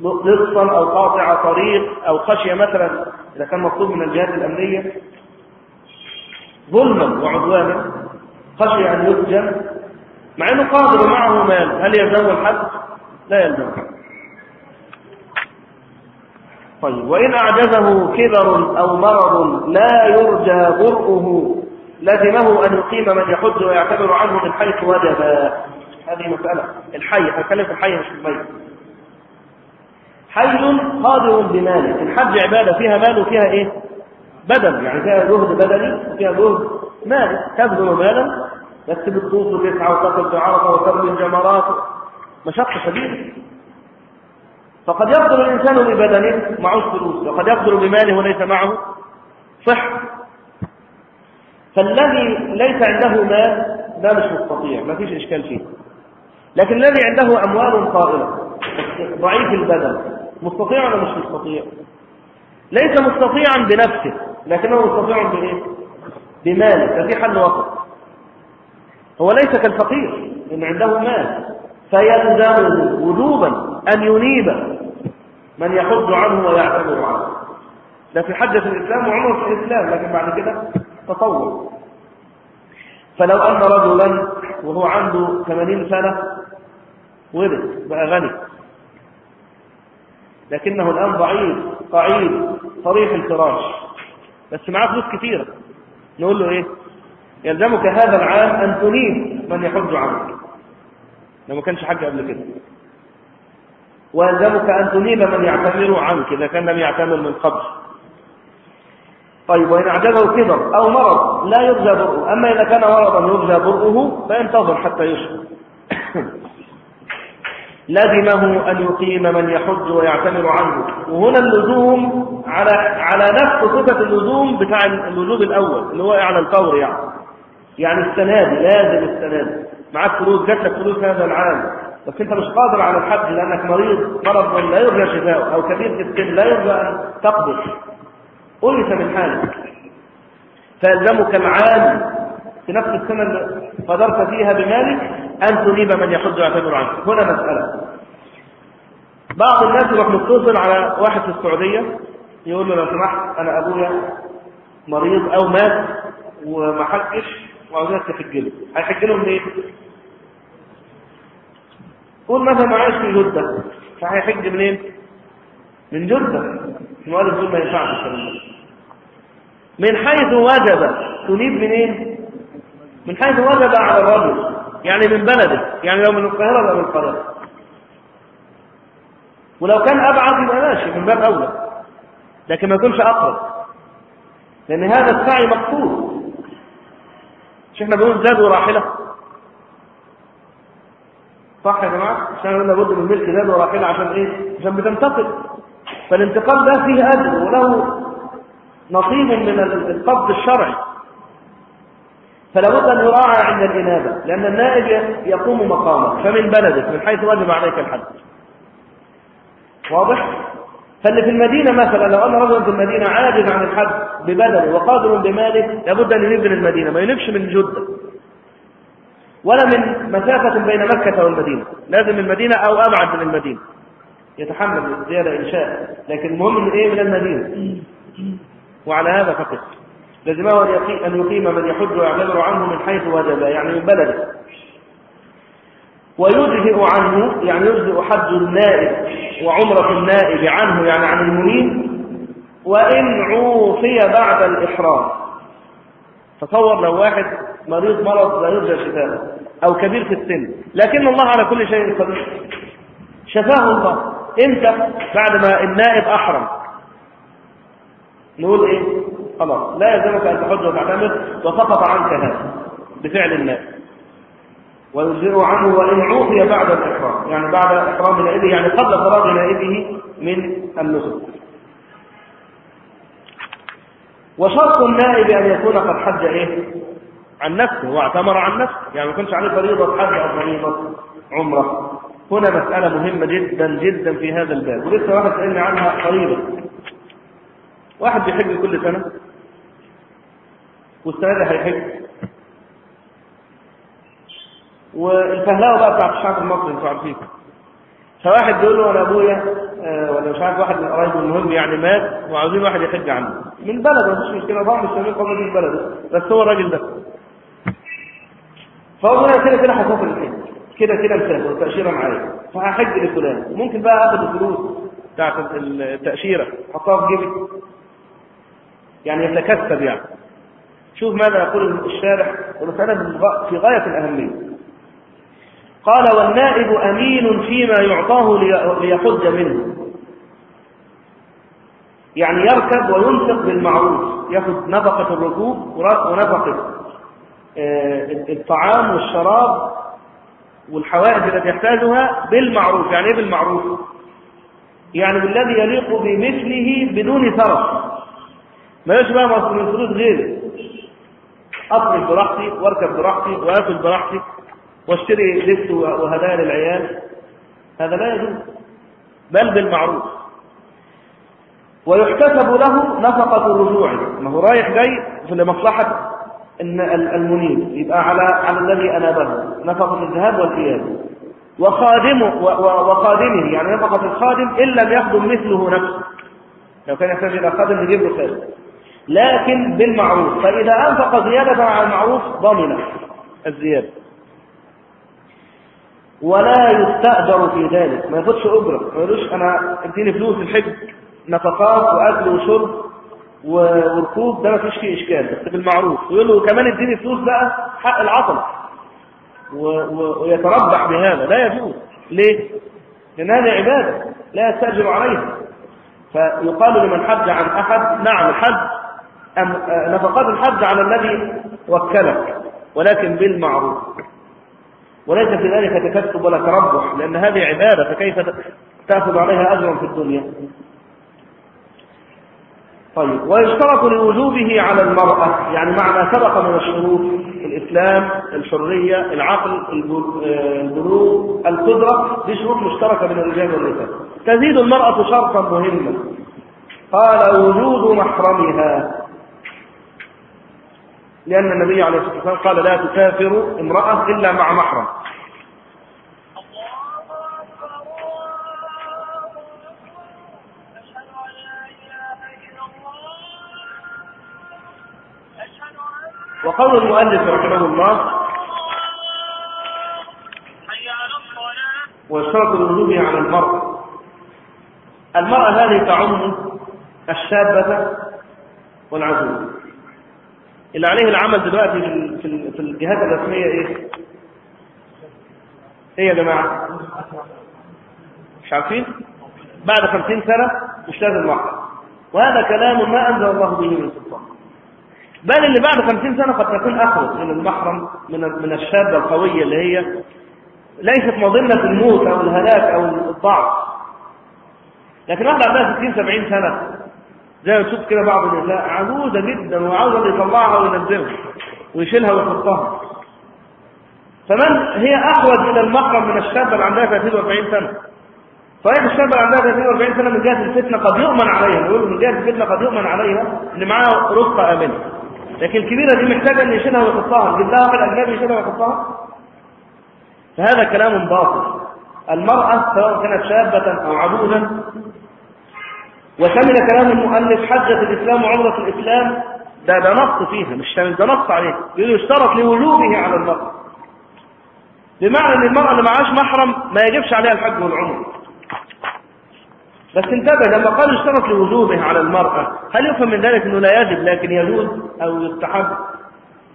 لصا أو قاطع طريق أو خشي مثلا إذا كان مطلوب من الجهات الأمنية ظلما وعدوانا خشي أن يسجن مع أنه قادر ومعه مال هل يلزمه الحد؟ لا يلزمه طيب وإن أعجزه كبر أو مرض لا يرجى برؤه لزمه أن يقيم من يحج ويعتبر عنه من حيث وجب. هذه مسألة. الحي هنتكلم في الحي مش في حي قادر بماله. الحج عبادة فيها مال وفيها إيه؟ بدن. يعني فيها جهد بدني وفيها جهد مال تبذل مالا بس بتطوف وتسعى وتقف بعرفة وترمي الجمرات. مشقة شديده فقد يقدر الإنسان ببدنه معه فلوس وقد يقدر بماله وليس معه صحه فالذي ليس عنده مال ده مش مستطيع ما فيش إشكال فيه. لكن الذي عنده أموال طائله ضعيف البدن مستطيع ولا مش مستطيع؟ ليس مستطيعا بنفسه لكنه مستطيع بإيه؟ بماله. ففي حل وسط. هو ليس كالفقير إن عنده مال. فيلزمه وجوبا أن ينيب من يحج عنه ويعتبر عنه. ده في حجة الإسلام وعمره في الإسلام لكن بعد كده تطور. فلو أن رجلا وهو عنده 80 سنة ورد بقى غني لكنه الآن ضعيف قعيد صريح الفراش بس معاه فلوس كثيرة نقول له إيه؟ يلزمك هذا العام أن تنيب من يحج عنك. لو ما كانش حج قبل كده. ويلزمك أن تنيب من يعتمر عنك إذا كان لم يعتمر من قبل. طيب وإن أعجبه كبر أو مرض لا يرجى برؤه. أما إذا كان مرضا يرجى برؤه فينتظر حتى يشفى لزمه أن يقيم من يحج ويعتمر عنه. وهنا اللزوم على على نفس صفة اللزوم بتاع اللزوم الأول اللي هو على الفور يعني. يعني السنة دي لازم السنة دي معاك فلوس؟ جات لك فلوس هذا العام. بس انت مش قادر على الحج لأنك مريض مرض لا يرجى شفاؤه أو كبير في السن لا يرجى ان تقبض ألف من حالك. فيلزمك العام في نفس السنة اللي قدرت فيها بمالك أن تنيب من يحج ويعتبر عنك. هنا مسألة. بعض الناس يروح متصل على واحد في السعودية يقول له لو سمحت أنا أبويا مريض أو مات وما حجش وعاوزينك تحج له هيحج له منين؟ قول مثلا ما عايش في جدة. فهيحج منين؟ من جدة. المؤلف يقول ما ينفعش من حيث وجب. تنيب منين؟ من حيث وجب على الرجل. يعني من بلده. يعني لو من القاهرة ولا من القاهرة. ولو كان أبعد يبقى ماشي من باب أولى. لكن ما يكونش أقرب. لأن هذا السعي مقصود. مش إحنا بنقول زاد وراحلة. صح يا جماعة؟ عشان قلنا بد من ملك زاد وراحلة عشان إيه؟ عشان بتنتقل. فالانتقال ده فيه أجر وله نصيب من القبض الشرعي. فلا بد أن يراعى عند الإنابة لأن النائب يقوم مقامك فمن بلدك من حيث وجب عليك الحج واضح؟ فاللي في المدينة مثلا لو أن رجل في المدينة عاجز عن الحج ببدنه وقادر بماله لابد أن ينيب من المدينة ما ينبش من جدة. ولا من مسافة بين مكة والمدينة. لازم المدينة أو أبعد من المدينة. يتحمل زيادة إن شاء لكن المهم من إيه؟ من المدينة. وعلى هذا فقط. لازمه أن يقيم من يحج ويعتبر عنه من حيث وجب يعني من بلده. ويجزئ عنه يعني يجزئ حج النائب وعمرة النائب عنه يعني عن المنيب وإن عوفي بعد الإحرام. تصور لو واحد مريض مرض لا يرجى شفاءه أو كبير في السن لكن الله على كل شيء قدير. شفاه الله. إمتى بعد ما النائب أحرم. نقول إيه؟ خلاص. لا يلزمك أن تحج وتعتمر وسقط عنك هذا بفعل النائب. ويجزئ عنه وإن عوفي بعد الاحرام يعني بعد احرام نائبه يعني قبل فراغ نائبه من النسك. وشرط النائب أن يكون قد حج إيه؟ عن نفسه. واعتمر عن نفسه. يعني ما يكونش عليه فريضة حج أو فريضة عمرة. هنا مسألة مهمة جدا جدا في هذا الباب. ولسه واحد سألني عنها قريبا. واحد بيحج كل سنة؟ والسنة هيحج. والفهلاوة بقى بتاعت الشعب المصري أنتوا عارفين فواحد بيقول له أنا أبويا آه ولا مش عارف واحد من قرايبه المهم يعني مات وعاوزين واحد يحج عنه. من بلده مفيش مشكلة طبعا مش قبل من بلده. بس هو الراجل ده. فهو كده كده هسافر الحج كده كده مسافر والتأشيرة معايا. فهحج لفلان. ممكن بقى أخد الفلوس بتاعت التأشيرة أحطها في جيبي. يعني يتكسب يعني. شوف ماذا يقول الشارح ومسألة في غاية الأهمية. قال والنائب أمين فيما يعطاه ليحج منه. يعني يركب وينفق بالمعروف ياخذ نفقة الركوب ونفقة الطعام والشراب والحوائج التي يحتاجها بالمعروف. يعني إيه بالمعروف؟ يعني بالذي يليق بمثله بدون ما يجب بقى من فلوس غيري. اصرف براحتي وأركب براحتي وآكل براحتي واشتري لبس وهدايا للعيال هذا لا يجوز. بل بالمعروف. ويحتسب له نفقة الرجوع. ما هو رايح جاي في لمصلحة إن المنيب. يبقى على على الذي أنابه. نفقة الذهاب والإياب. وخادمه وخادمه. يعني نفقة الخادم إن لم يخدم مثله نفسه. لو كان يحتاج إلى خادم يجيب له خادم. لكن بالمعروف. فإذا أنفق زيادة على المعروف ضمنه الزيادة. ولا يستأجر في ذلك. ما ياخدش أجرة. ما يقولوش أنا اديني فلوس الحج نفقات وأكل وشرب وركوب ده ما فيش فيه إشكال بس بالمعروف. ويقول له كمان اديني فلوس بقى حق العطل ويتربح بهذا. لا يجوز. ليه؟ لأن هذه عبادة. لا يستأجر عليها. فيقال لمن حج عن أحد نعم الحج نفقات الحج على الذي وكلك ولكن بالمعروف. وليس في ذلك تكسب ولا تربح لأن هذه عبادة فكيف تأخذ عليها أجرا في الدنيا؟ طيب ويشترط لوجوبه على المرأة يعني مع ما سبق من الشروط الإسلام الحرية العقل البلوغ القدرة دي شروط مشتركة بين الرجال والنساء. تزيد المرأة شرطا مهما. قال وجود محرمها. لأن النبي عليه الصلاة والسلام قال لا تسافر امرأة إلا مع محرم. وقول المؤلف رحمه الله واشترط الوجوب على المرأة المرأة هذه تعم الشابة والعزوز اللي عليه العمل دلوقتي في في الجهات الرسمية إيه؟ إيه يا جماعة؟ مش عارفين؟ بعد خمسين سنة مش لازم محرم وهذا كلام ما أنزل الله به من سلطان بل اللي بعد خمسين سنة قد تكون أخرج من المحرم من من الشابة القوية اللي هي ليست مظنة الموت أو الهلاك أو الضعف. لكن واحدة عندها 60 70 سنة زي ما تشوف كده بعض النساء عجوزة جدا وعاوزة اللي يطلعها وينزلها ويشيلها ويحطها. فمن هي أخرج إلى المحرم من الشابة اللي عندها 30 40 سنة؟ طيب الشابة اللي عندها 30 40 سنة من جهة الفتنة قد يؤمن عليها نقول من جهة الفتنة قد يؤمن عليها إن معاها رفقة آمنة. لكن الكبيرة دي محتاجة إن يشيلها ويحطها. يجيب لها واحد أجنبي يشيلها ويحطها. فهذا كلام باطل. المرأة سواء كانت شابة أو عجوزا وشمل كلام المؤلف حجة الإسلام وعمرة الإسلام. ده ده نص فيها مش شامل ده نص عليه. يقول يشترط لوجوبه على المرأة. بمعنى إن المرأة اللي معهاش محرم ما يجبش عليها الحج والعمرة. بس انتبه لما قال يشترط لوجوبه على المرأة هل يفهم من ذلك إنه لا يجب لكن يجوز أو يستحب؟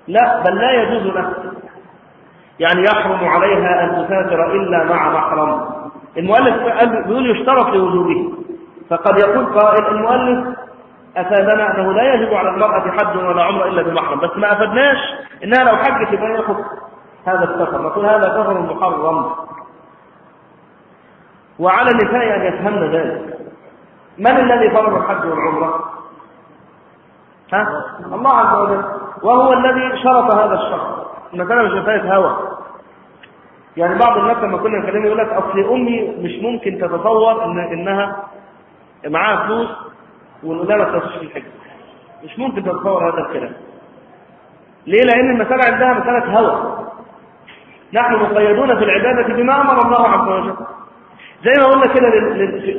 لا بل لا يجوز له. يعني يحرم عليها أن تسافر إلا مع محرم. المؤلف بيقول يشترط لوجوبه. فقد يقول قائل المؤلف أفادنا أنه لا يجب على المرأة حج ولا عمرة إلا بمحرم. بس ما أفدناش إنها لو حجت يبقى ياخذ هذا السفر نقول هذا سفر محرم. وعلى النساء أن يفهمن ذلك. من الذي فرض الحج والعمرة؟ ها؟ الله عز وجل. وهو الذي شرط هذا الشرط. المسألة مش مسألة هوى. يعني بعض الناس لما كنا نكلمه يقول لك أصل أمي مش ممكن تتصور إن إنها معاها فلوس ونقول لها ما في الحج. مش ممكن تتصور هذا الكلام. ليه؟ لأن المسألة عندها مسألة هوى. نحن مقيدون في العبادة بما أمر الله عز وجل. زي ما قلنا كده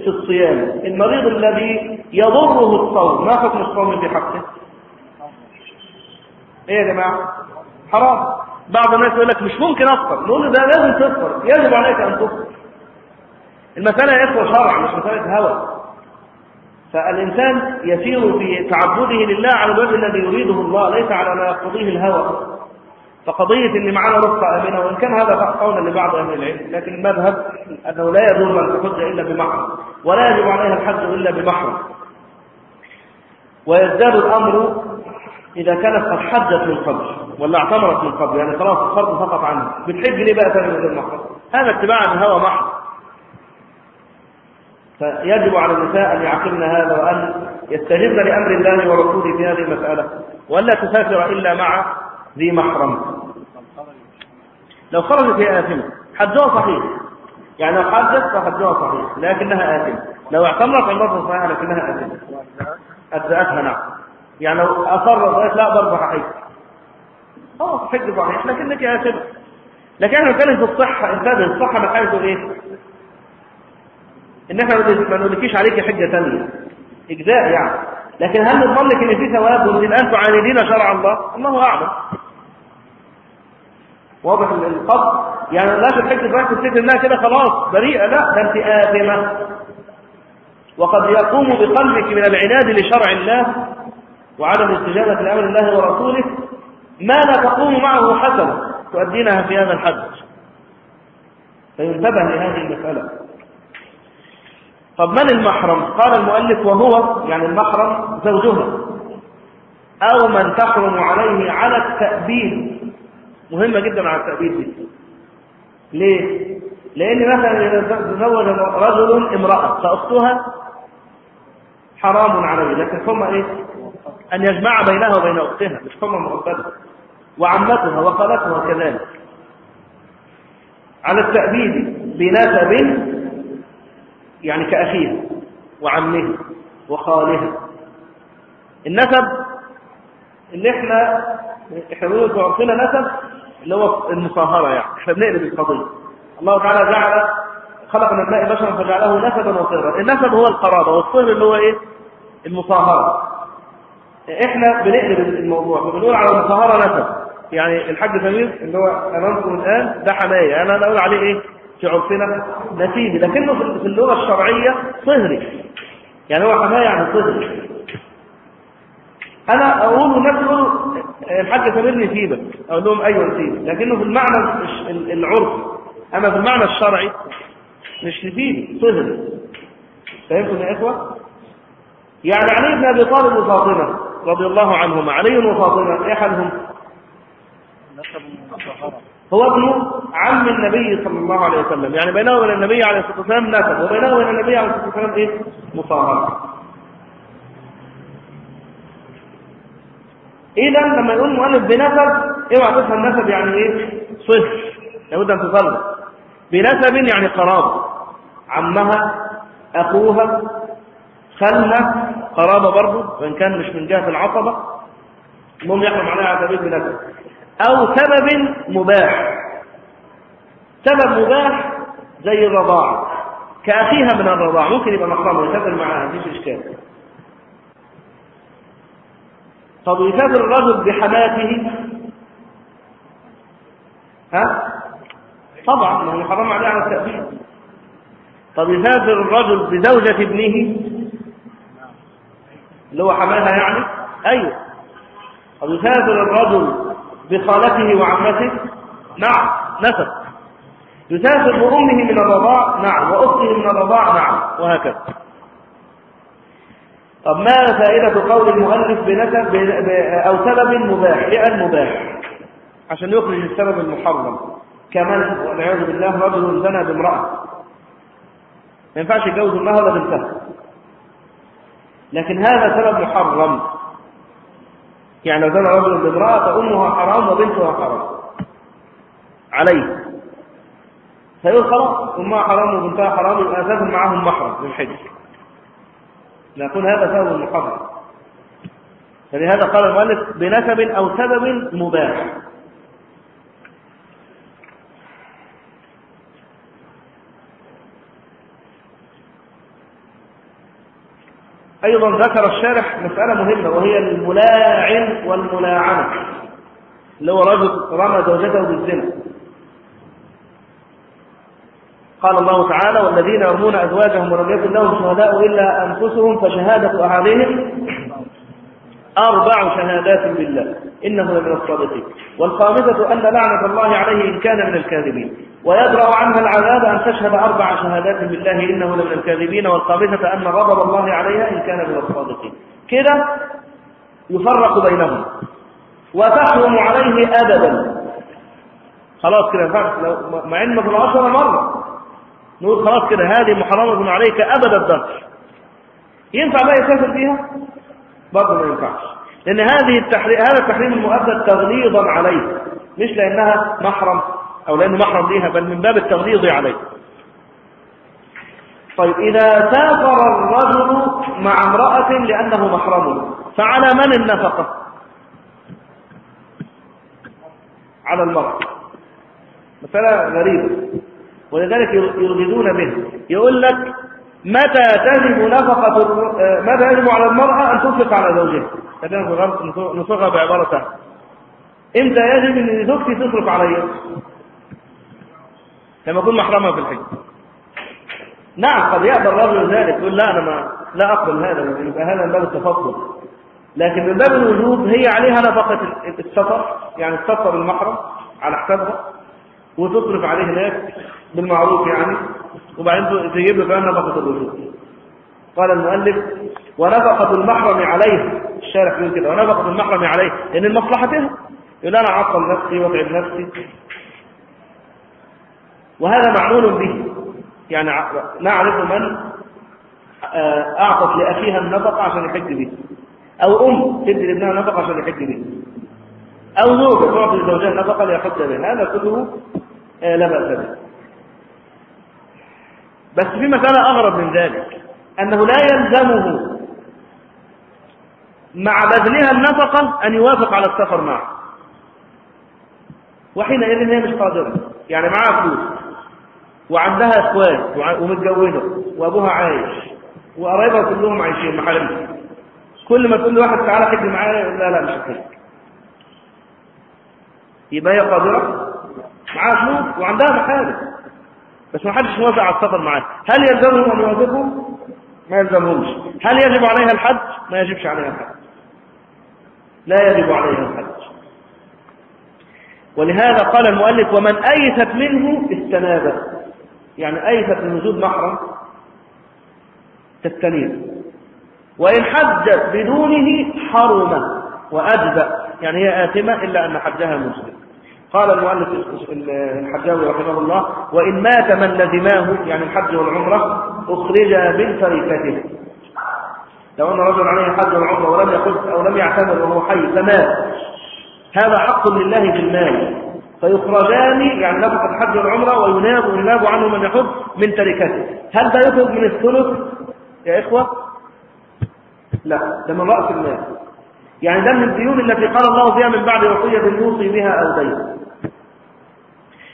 في الصيام. المريض الذي يضره الصوم ما حكم الصوم في حقه؟ إيه يا جماعة؟ حرام. بعض الناس يقول لك مش ممكن أفطر. نقول له ده لازم تفطر. يجب عليك أن تفطر. المسألة يا إخوة شرع مش مسألة هوى. فالإنسان يسير في تعبده لله على الوجه الذي يريده الله ليس على ما يقتضيه الهوى. فقضية ان معانا رفقة امنة وإن كان هذا قولا لبعض أهل العلم لكن المذهب أنه لا يجوز أن تحج إلا بمحرم ولا يجب عليها الحج إلا بمحرم. ويزداد الأمر إذا كانت قد حجت من قبل ولا اعتمرت من قبل يعني خلاص الفرض سقط عنها بتحج ليه بقى ثاني غير محرم؟ هذا اتباع الهوى محرم فيجب على النساء أن يعقلن هذا وأن يستجبن لأمر الله ورسوله في هذه المسألة ولا تسافر إلا مع ذي محرم. لو خرجت هي آثمة. حجها صحيح. يعني لو حجت فحجها صحيح لكنها آثمة. لو اعتمرت عمرتها صحيحة لكنها آثمة. أجزأتها نعم. يعني لو أصرت قالت لا برضه حج آه حج صحيح لكنك آثمة. لكن إحنا بنتكلم في الصحة انتبه الصحة حيث إيه؟ إن إحنا ما نقولكيش عليكي حجة ثانية. إجزاء يعني. لكن هل نضمن لك إن في ثواب؟ وانت الآن تعاندين شرع الله؟ الله أعلم. واضح القصد يعني لا تحج رايح تفتكر إنها كده خلاص بريئة لا ده أنت آثمة. وقد يقوم بقلبك من العناد لشرع الله وعدم الاستجابه لأمر الله ورسوله ما لا تقوم معه حسنه تؤدينها في هذا الحج فينتبه لهذه المسألة. طب من المحرم؟ قال المؤلف وهو يعني المحرم زوجها. أو من تحرم عليه على التأبيد. مهمة جدا على التأبيد دي ليه؟ لأن مثلا إذا تزوج رجل امرأة فأختها حرام عليه لكن ثم إيه؟ أن يجمع بينها وبين أختها مش ثم مؤبدة وعمتها وخالتها كذلك على التأبيد بنسب يعني كأخيها وعمها وخالها النسب اللي إحنا إحنا بنقول عرفنا نسب اللي هو المصاهرة يعني. إحنا بنقلب القضية. الله تعالى جعل خلق من الماء بشرا فجعله نسبا وصهرا النسب هو القرابة والصهر اللي هو إيه؟ المصاهرة. إحنا بنقلب الموضوع بنقول على المصاهرة نسب. يعني الحاج سمير اللي هو أمامكم الآن ده حماية. أنا أقول عليه إيه؟ في عرفنا نسيبي. لكنه في اللغة الشرعية صهري. يعني هو حماية يعني صهري. أنا أقول الناس يقولوا الحاج سمير نسيبك أقول لهم أيوه نسيبك لكنه في المعنى العرفي أما في المعنى الشرعي مش نسيبي صهري فهمتم يا إخوة؟ يعني علي بن أبي طالب وفاطمة رضي الله عنهما علي وفاطمة حالهم هو ابن عم النبي صلى الله عليه وسلم. يعني بينه وبين النبي عليه الصلاة والسلام نسب وبينه وبين النبي عليه الصلاة والسلام إيه؟ مصاهره اذا لما يقول مؤلف بنسب اوعى تفهم نسب يعني إيه؟ صفر. لابد أن تفرق بنسب يعني قرابة. عمها أخوها خالها قرابة برضه وإن كان مش من جهة العصبه المهم يحرم عليها على سبيل بنسب. أو سبب مباح. سبب مباح زي الرضاعة. كأخيها من الرضاعة. ممكن يبقى محرم يسافر معاها. مفيش إشكال. طب يسافر الرجل بحماته. ها؟ طبعا ما هو حرام عليه على التأبيد طب يسافر الرجل بزوجة ابنه. اللي هو حماها يعني؟ أيوه. طب يسافر الرجل بخالته وعمته. نعم نسب. يسافر بأمه من الرضاع نعم. وأخته من الرضاع نعم. وهكذا. طب ما فائدة قول المؤلف بنسب أو سبب مباح إيه المباح عشان يخرج السبب المحرم. كمان والعياذ بالله رجل زنى بامرأة. ما ينفعش يتجوز امها ولا بنتها. لكن هذا سبب محرم. يعني لو زنى رجل بامرأة فأمها حرام وبنتها حرام. عليه. فيقول خلاص أمها حرام وبنتها حرام يبقى معاهم محرم للحج. نقول هذا سبب محرم فلهذا قال المؤلف بنسب أو سبب مباح. أيضا ذكر الشارح مسألة مهمة وهي الملاعن والملاعنة. اللي هو رجل رمى زوجته بالزنا قال الله تعالى والذين يرمون أزواجهم ولم يكن لهم شهداء إلا أنفسهم فشهادة أحدهم أربع شهادات بالله إنه لمن الصادقين. والخامسة أن لعنة الله عليه إن كان من الكاذبين. ويدرأ عنها العذاب أن تشهد أربع شهادات بالله إنه لمن الكاذبين. والخامسة أن غضب الله عليها إن كان من الصادقين. كده يفرق بينهم. وتحرم عليه أبدا خلاص كده مع إن في العشرة مرة. نقول خلاص كده هذه محرمة عليك أبد الدهر ينفع بقى يسافر فيها؟ برضه ما ينفعش. لأن هذه التحريم هذا التحريم المؤبد تغليظا عليه. مش لأنها محرم أو لأنه محرم ليها بل من باب التغليظ عليه. طيب إذا سافر الرجل مع امرأة لأنه محرم فعلى من النفقة؟ على المرأة مسألة غريبة. ولذلك يرددون به يقول لك متى تجب نفقة متى يجب على المرأة أن تنفق على زوجها؟ خلينا نصغها بعبارة سهلة إمتى يجب إن زوجتي تصرف عليا لما أكون محرمة في الحج. نعم قد يقبل الرجل ذلك. يقول لا أنا ما لا أقبل هذا يبقى هذا من باب التفضل. لكن من باب الوجوب هي عليها نفقة السفر يعني السفر المحرم على حسابها. وتصرف عليه هناك بالمعروف يعني. وبعدين تجيب له كمان نفقة الوجوب قال المؤلف ونفقة المحرم عليه. الشارح يقول كده ونفقة المحرم عليه. لأن المصلحتها يقول أنا أعطل نفسي وأتعب نفسي. وهذا معلول به. يعني نعرف من آه، أعطت لأخيها النفقة عشان يحج به أو أم تدي لابنها نفقة عشان يحج به أو زوجة تعطي لزوجها نفقة ليحج به هذا كله لا بأس به. بس في مسألة أغرب من ذلك أنه لا يلزمه مع بذلها النفقة أن يوافق على السفر معه. وحينئذ هي مش قادرة. يعني معها فلوس وعندها اخوات ومتجوزة وأبوها عايش وقرايبها كلهم عايشين محارمين كل ما تقول لواحد تعالى حج معايا لا لا مش هحج يبقى هي قادرة؟ معاها فلوس وعندها محارم بس ما حدش موافق على السفر معاها هل يلزمهم أن يوافقوا؟ ما يلزمهمش. هل يجب عليها الحج؟ ما يجبش عليها الحج. لا يجب عليها الحج. ولهذا قال المؤلف ومن أيست منه استنابه. يعني أيست من وجود محرم تستنير. وإن حجت بدونه حرم وأجزأ. يعني هي آثمة إلا أن حجها مسلم. قال المؤلف الحجاوي رحمه الله وإن مات من لزماه يعني الحج والعمرة أخرج من فريقته لو أن رجل عليه حج والعمرة ولم يخذ أو لم يعتمر وهو حي فمات. هذا حق لله في المال. فيخرجان يعني نفقة الحج والعمرة ويناب ويناب عنه من يحج من تركته هل ده يخرج من الثلث؟ يا إخوة لا ده من رأس المال. يعني ده من الديون التي قال الله فيها من بعد وصية يوصي بها أو دين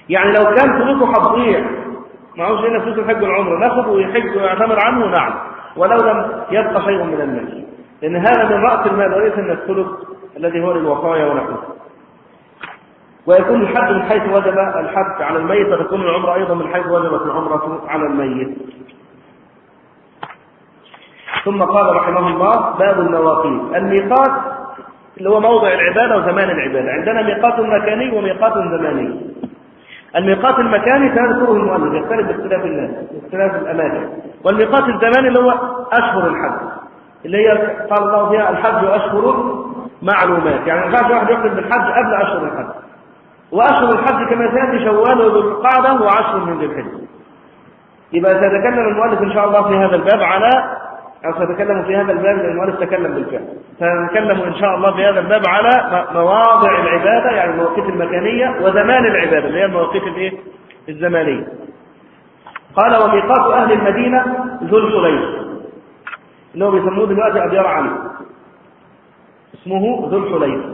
يعني لو كان فلوسه هتضيع معهوش هنا فلوس الحج والعمرة ناخذ ويحج ويعتمر عنه نعم ولو لم يبقى شيء من المال لأن هذا من رأس المال وليس من الثلث الذي هو للوصايا ونحوه. ويكون الحج من حيث وجب الحج على الميت وتكون العمرة أيضا من حيث وجبت العمرة على الميت. ثم قال رحمه الله باب المواقيت الميقات اللي هو موضع العبادة وزمان العبادة. عندنا ميقات مكاني وميقات زماني. الميقات المكاني سيذكره المؤلف يختلف باختلاف الناس باختلاف الأماكن. والميقات الزماني اللي هو أشهر الحج اللي هي قال الله فيها الحج أشهر معلومات. يعني ما ينفعش واحد يحرم بالحج قبل أشهر الحج. وأشهر الحج كما سيأتي شوال وذو القعدة وعشر من ذي الحجة يبقى سيتكلم المؤلف إن شاء الله في هذا الباب على أو سيتكلم في هذا الباب لأن المؤلف تكلم بالفعل. سنتكلم إن شاء الله في هذا الباب على مواضع العبادة يعني المواقيت المكانية وزمان العبادة اللي هي المواقيت الإيه؟ الزمانية. قال وميقات أهل المدينة ذو الحليفة اللي هو بيسموه دلوقتي أبيار علي اسمه ذو الحليفة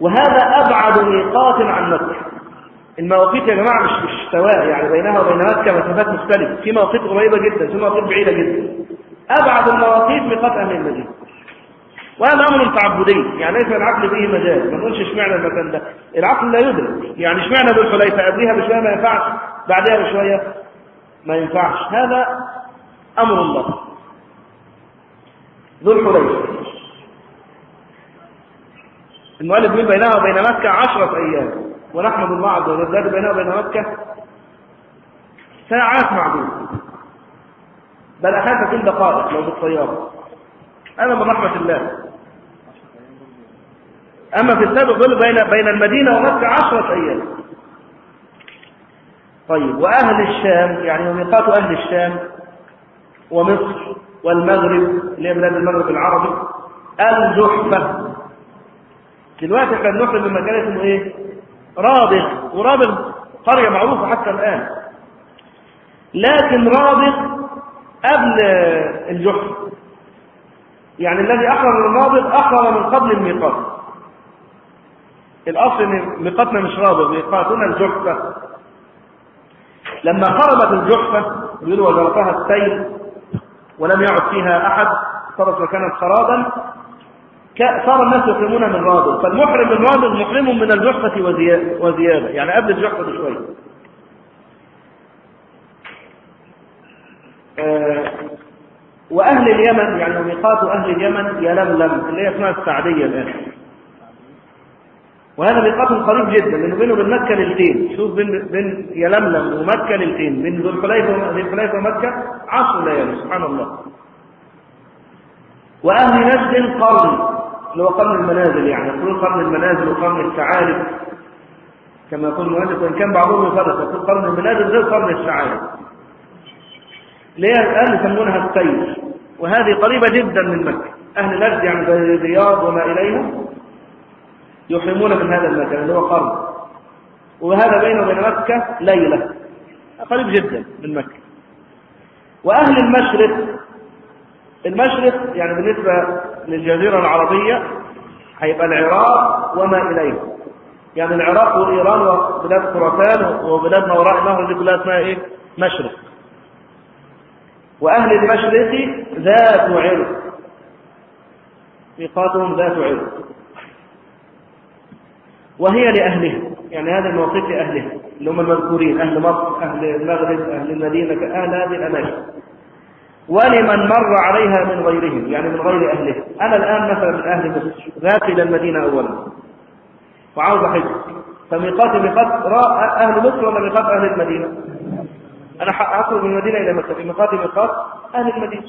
وهذا أبعد ميقات عن مكة. المواقيت يا جماعة مش مش سواء يعني بينها وبين مكة مسافات مختلفة. في مواقيت قريبة جدا في مواقيت بعيدة جدا. أبعد المواقيت ميقات أهل المدينة وهذا أمر تعبدي. يعني ليس العقل فيه مجال. ما نقولش اشمعنى المكان ده. العقل لا يدرك. يعني اشمعنى ذو الحليفة؟ قبلها بشوية ما ينفعش. بعدها بشوية ما ينفعش. هذا أمر الله. ذو الحليفة. المؤلف يقول بينها وبين مكة عشرة أيام. ونحمد الله عز وجل. بينها وبين مكة ساعات معدودة. بل أحيانا تكون دقائق لو بالطيارة. هذا من رحمة الله. أما في السابق يقول بين بين المدينة ومكة عشرة أيام. طيب وأهل الشام يعني وميقات أهل الشام ومصر والمغرب اللي هي بلاد المغرب العربي الجحفة دلوقتي إحنا بنحرم من مكان اسمه إيه؟ رابغ. ورابغ قرية معروفة حتى الآن. لكن رابغ قبل الجحر يعني الذي أحرم من الرابغ أحرم من قبل الميقات. الأصل إن ميقاتنا مش رابغ ميقاتنا الجحفة لما خربت الجحفة يقولوا وجرتها السيل ولم يعد فيها أحد صارت مكانا خرابا. صار الناس يحرمون من رابط. فالمحرم من رابط محرم من الجحفة وزيادة. يعني قبل الجحفة بشوية آه وأهل اليمن يعني ميقات أهل اليمن يلملم اللي هي اسمها السعدية الآن. وهذا ميقات قريب جدا لأنه بينه وبين مكة ليلتين شوف بين بين يلملم ومكة ليلتين بين ذو الحليفة ذي الحليفة ومكة عشر ليالي سبحان الله. وأهل نجد قرن اللي هو قرن المنازل يعني يقولون قرن المنازل وقرن الثعالب كما يقول المؤلف وإن كان بعضهم يفرق يقول قرن المنازل غير قرن الثعالب اللي هي الآن يسمونها السير وهذه قريبة جدا من مكة. أهل نجد يعني الرياض وما إليها يحرمون من هذا المكان اللي هو قرن. وهذا بينه وبين مكة ليلة. قريب جدا من مكة. وأهل المشرق المشرق يعني بالنسبة للجزيرة العربية هيبقى العراق وما إليه يعني العراق وإيران وبلاد خراسان وبلاد ما وراء النهر دي كلها اسمها إيه؟ مشرق. وأهل المشرق ذات عرق ميقاتهم ذات عرق وهي لأهلها. يعني هذا الموقف لأهلها. اللي هم المذكورين. أهل مصر أهل المغرب أهل المدينة أهل هذه الأماكن. ولمن مر عليها من غيرهم. يعني من غير أهله أنا الآن مثلا من أهل مصر. ذات إلى المدينة أولا. وعاوز أحج فميقاتي ميقات أهل مصر ولا ميقات أهل المدينة؟ أنا أخرج من المدينة إلى مكة في ميقاتي ميقات أهل المدينة.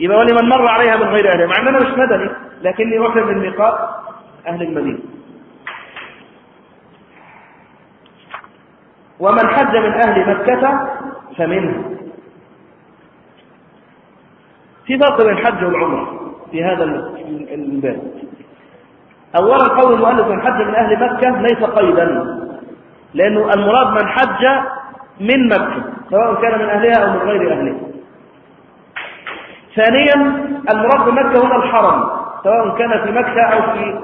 يبقى ولمن مر عليها من غير أهلها مع أن أنا مش مدني لكني أحرم من ميقات أهل المدينة. ومن حج من أهل مكة فمنه في فرق بين الحج والعمرة في هذا الباب. أولا قول المؤلف من حج من أهل مكة ليس قيدا لأنه المراد من حج من مكة سواء كان من أهلها أو من غير أهلها. ثانيا المراد بمكة هنا الحرم سواء كان في مكة أو في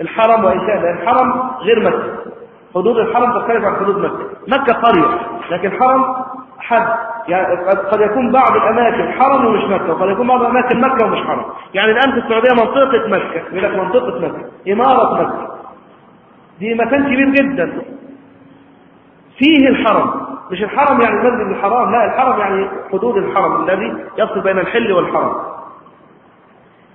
الحرم وإن كان الحرم غير مكة. حدود الحرم تختلف عن حدود مكة. مكة قرية لكن الحرم حد. يعني قد يكون بعض الأماكن حرم ومش مكة وقد يكون بعض الأماكن مكة ومش حرم. يعني الآن في السعودية منطقة مكة يقول لك منطقة مكة إمارة مكة. دي مكان كبير جدا. فيه الحرم. مش الحرم يعني المسجد الحرام لا الحرم يعني حدود الحرم الذي يفصل بين الحل والحرم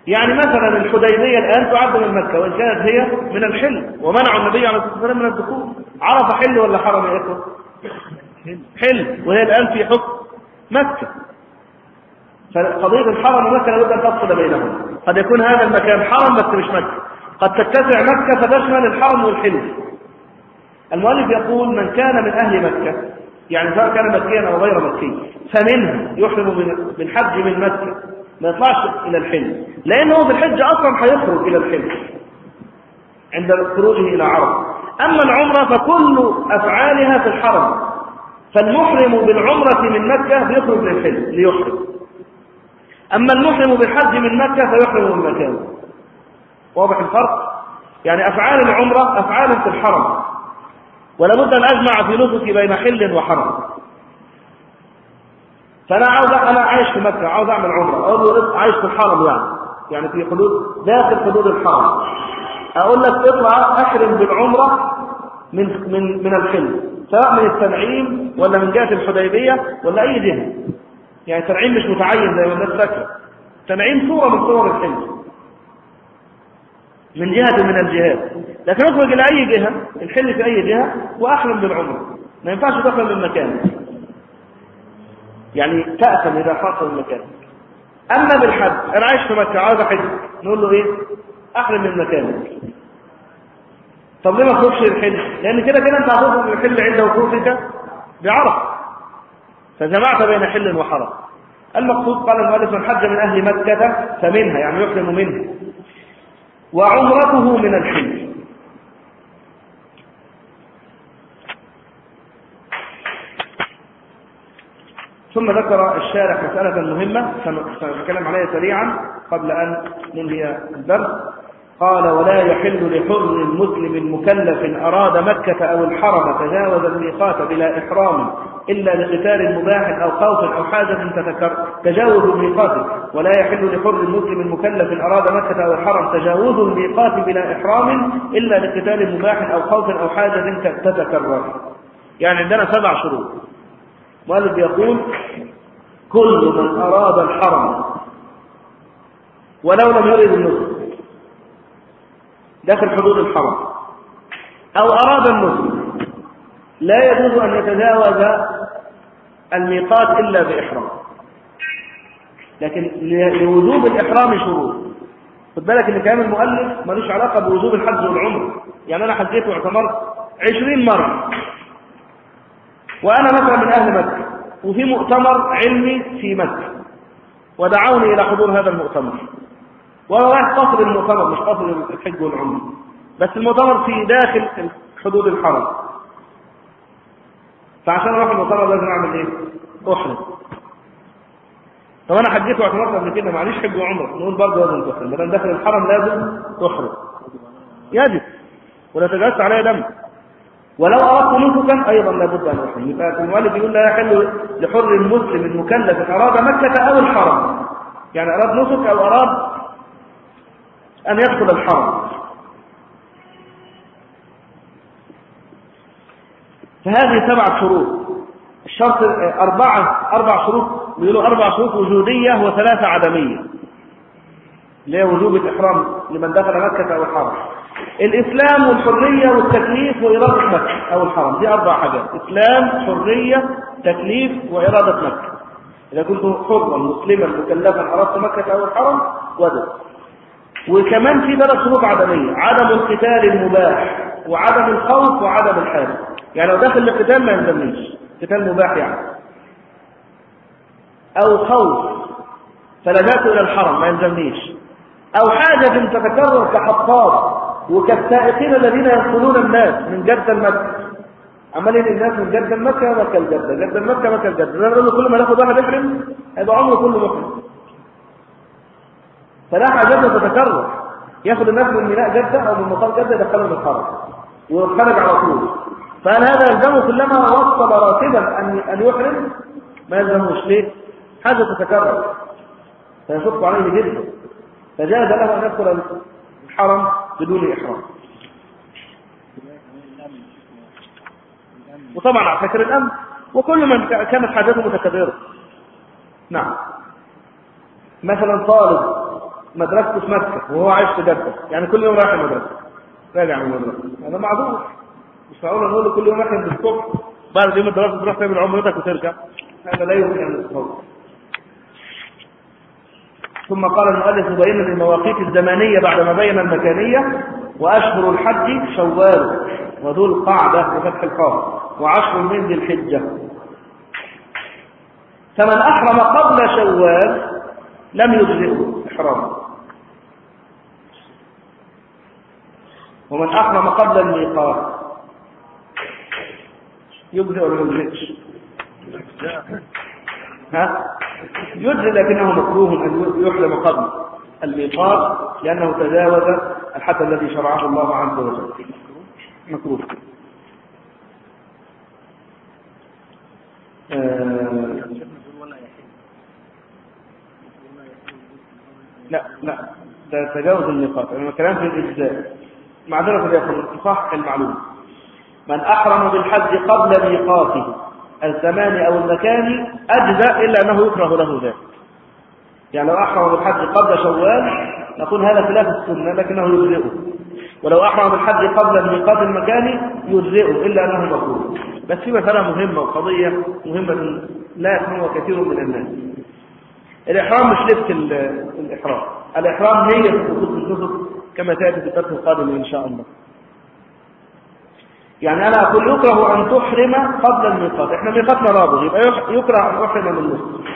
يعني مثلا الحديبية الآن تعد من مكة وإن كانت هي من الحل ومنع النبي عليه الصلاة والسلام من الدخول. عرف حل ولا حرم يا إخوة؟ حل وهي الآن في حكم مكة. فقضية الحرم ومكة لابد أن تفصل بينهم. قد يكون هذا المكان حرم بس مش مكة. قد تتسع مكة فتشمل الحرم والحل. المؤلف يقول من كان من أهل مكة يعني سواء كان مكيا أو غير مكي فمنها يحرم من حج من مكة ما يطلعش إلى الحل لأنه في الحج أصلا هيخرج إلى الحل عند خروجه إلى عرب. أما العمرة فكل أفعالها في الحرم فالمحرم بالعمرة من مكة بيخرج للحل ليحرم. أما المحرم بالحج من مكة فيحرم من مكانه واضح الفرق؟ يعني أفعال العمرة أفعال في الحرم. ولا بد أن أجمع في نسكي بين حل وحرم. فأنا عاوز أنا عايش في مكة عاوز أعمل عمرة. أقول عايش في الحرم يعني. يعني في حدود داخل حدود الحرم. أقول لك اطلع أحرم بالعمرة من من من الحل. سواء من التنعيم ولا من جهة الحديبية ولا أي جهة. يعني التنعيم مش متعين زي ما الناس فاكرة. التنعيم صورة من صور الحل. من جهة من الجهات. لكن اخرج إلى أي جهة؟ الحل في أي جهة؟ وأحرم بالعمرة ما ينفعش تحرم من مكان. يعني تأثم إذا حصل المكان أما بالحج أنا عايش في مكة عاوز أحج. نقول له إيه؟ أحرم من مكانك طب ليه ما تخرجش الحل لأن كده كده أنت هتخرج الحل عند وقوفك بعرف. فجمعت بين حل وحرم. المقصود قال المؤلف من حج من أهل مكة فمنها يعني يحرم منها. وعمرته من الحل ثم ذكر الشارح مسألة مهمة سنتكلم عليها سريعا قبل أن ننهي الدرس. قال ولا يحل لحر مسلم مكلف أراد مكة أو الحرم تجاوز الميقات بلا إحرام إلا لقتال مباح أو خوف أو حاجة تجاوز الميقات. ولا يحل لحر مسلم مكلف أراد مكة أو الحرم تجاوز الميقات بلا إحرام إلا لقتال مباح أو خوف أو حاجة تتكرر يعني عندنا سبع شروط. مؤلف يقول كل من أراد الحرم ولو لم يرد النصر داخل حدود الحرم. أو أراد النصر. لا يجوز أن يتجاوز الميقات إلا بإحرام. لكن لوجوب الإحرام شروط. خد بالك إن كلام المؤلف ملوش علاقة بوجوب الحج والعمر يعني أنا حجيت واعتمرت عشرين مرة. وأنا مثلا من أهل مكة وفي مؤتمر علمي في مكة. ودعوني إلى حضور هذا المؤتمر. وهو رايح قصر المؤتمر مش قصر الحج والعمر بس المؤتمر في داخل حدود الحرم. فعشان أروح المؤتمر لازم أعمل إيه؟ أحرم. طب أنا حجيت واعتمرت قبل كده معليش حج وعمرة. نقول برضه لازم تحرم. ما دام داخل الحرم لازم تحرم. يجب. ولا تجاوزت عليها دم. ولو أردت نسكا أيضا لابد أن أحرم. يبقى المؤلف يقول لا يحل لحر مسلم مكلف أراد مكة أو الحرم. يعني أراد نسك أو أراد أن يدخل الحرم. فهذه سبعة شروط. الشرط أربعة أربع شروط بيقولوا أربع شروط وجودية وثلاثة عدمية. اللي هي وجوب الإحرام لمن دخل مكة أو الحرم. الإسلام والحرية والتكليف وإرادة مكة أو الحرم. دي أربع حاجات. إسلام حرية تكليف وإرادة مكة. إذا كنت حرا مسلما مكلفا أردت مكة أو الحرم ودد وكمان في ثلاث شروط عدمية. عدم القتال المباح وعدم الخوف وعدم الحاجة يعني لو داخل القتال ما يلزمنيش. قتال مباح يعني. أو خوف فلجأت إلى الحرم ما يلزمنيش. أو حاجة تتكرر كحطاب وكالسائقين الذين ينقلون الناس من جدة لمكة عمالين الناس من جدة لمكة مكة لجدة جدة لمكة مكة لجدة كل ما ناخد واحد يحرم هيبقى عمره كله محرم فلا حاجات تتكرر. ياخد الناس من ميناء جدة أو من مطار جدة يدخلهم الحرم ويخرج على طول. فهل هذا يلزمه كلما وصل راتبا أن أن يحرم؟ ما يلزموش ليه؟ حاجة تتكرر. فيشق عليه جدا. فجاز له أن يدخل الحرم بدون إحرام. وطبعا على فكر الأمن. وكل من كانت حاجته متكررة. نعم. مثلا طالب مدرسته في مكة وهو عايش في جدة. يعني كل يوم رايح المدرسة. راجع من المدرسة هذا معذور. مش معقول نقول له كل يوم رايح الصبح بعد يوم الدراسة تروح تعمل عمرتك وترجع. هذا لا يمكن أن ثم قال المؤلف مبينا المواقيت الزمانية بعدما بين المكانية وأشهر الحج شوال وذو القعدة بفتح القاف وعشر من ذي الحجة. فمن أحرم قبل شوال لم يجزئه إحرامه. ومن أحرم قبل الميقات. يجزئ ولا ما يجزئش ها؟ يجزئ لكنه مكروه أن يحرم قبل الميقات لأنه تجاوز الحد الذي شرعه الله عز وجل. مكروه. آه لا لا. ده تجاوز الميقات. أنا كلام في الإجزاء. معذرة يا أخوان صح المعلومه من أحرم بالحج قبل ميقاته الزمان أو المكان اجزاء إلا أنه يكره له ذلك. يعني لو أحرم بالحج قبل شوال نقول هذا خلاف السنة لكنه يجزئه. ولو أحرم بالحج قبل الميقات المكاني يجزئه إلا أنه مكروه. بس في مسألة مهمة وقضية مهمة لا يفهمها كثير من الناس. الإحرام مش لبس الإحرام. الإحرام نية الخطوط النسك كما تأتي في الدرس القادم إن شاء الله. يعني أنا أقول يكره أن تحرم قبل الميقات إحنا ميقاتنا رابط يبقى يكره أن أحرم من النسك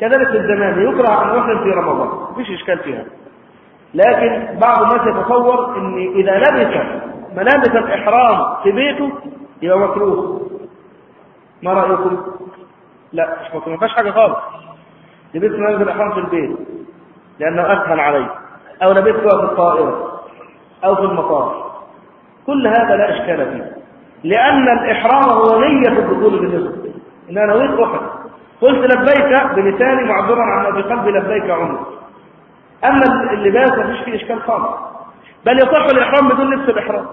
كذلك في الزمان يكره أن أحرم في رمضان. مفيش إشكال فيها. لكن بعض الناس يتصور أن إذا لبس ملابس الإحرام في بيته يبقى مكروه. ما رأيكم؟ لا مش مكروه ما فيش حاجة خالص. لبس ملابس الإحرام في البيت لأنه أسهل عليه أو لبستها في الطائرة أو في المطار. كل هذا لا إشكال فيه. لأن الإحرام هو نية الدخول بالنسبة. إن أنا نويت أحد. قلت لبيك بلساني عن بقلبي لبيك عمر أما اللباس ما فيش فيه إشكال خالص. بل يصح الإحرام بدون لبس الإحرام.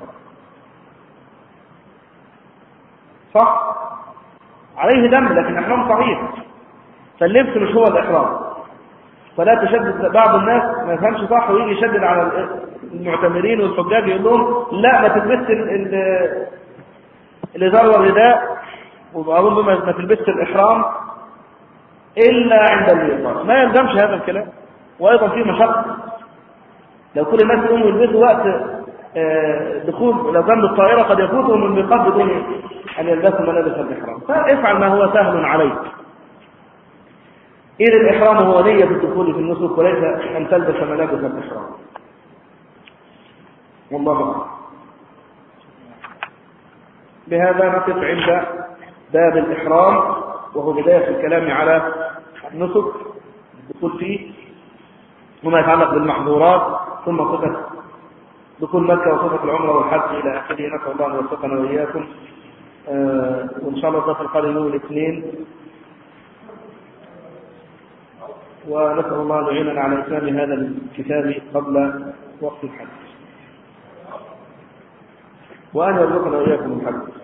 صح؟ عليه دم لكن الإحرام صحيح. فاللبس مش هو الإحرام. فلا تشدد بعض الناس ما يفهمش صح ويجي يشدد على المعتمرين والحجاج يقول لهم لا ما تلبسش الإزار والرداء وأظن ما تلبسش الإحرام إلا عند الميقات ما يلزمش هذا الكلام. وأيضا فيه مشقة. لو كل الناس يقوموا يلبسوا وقت دخول لظن الطائرة قد يفوتهم الميقات بدون أن يلبسوا ملابس الإحرام. فافعل ما هو سهل عليك. إذا الإحرام هو نية الدخول في النسك وليس أن تلبس ملابس الإحرام. والله أعلم. بهذا نقف عند باب الإحرام وهو بداية الكلام على النسك الدخول فيه وما يتعلق بالمحظورات ثم صفة دخول مكة وصفة العمرة والحج إلى آخره نسأل الله أن يوفقنا وإياكم. آه وإن شاء الله الدرس القادم الاثنين ونسأل الله أن يعيننا على إتمام هذا الكتاب قبل وقت الحج. وأن يرزقنا وإياكم الحج.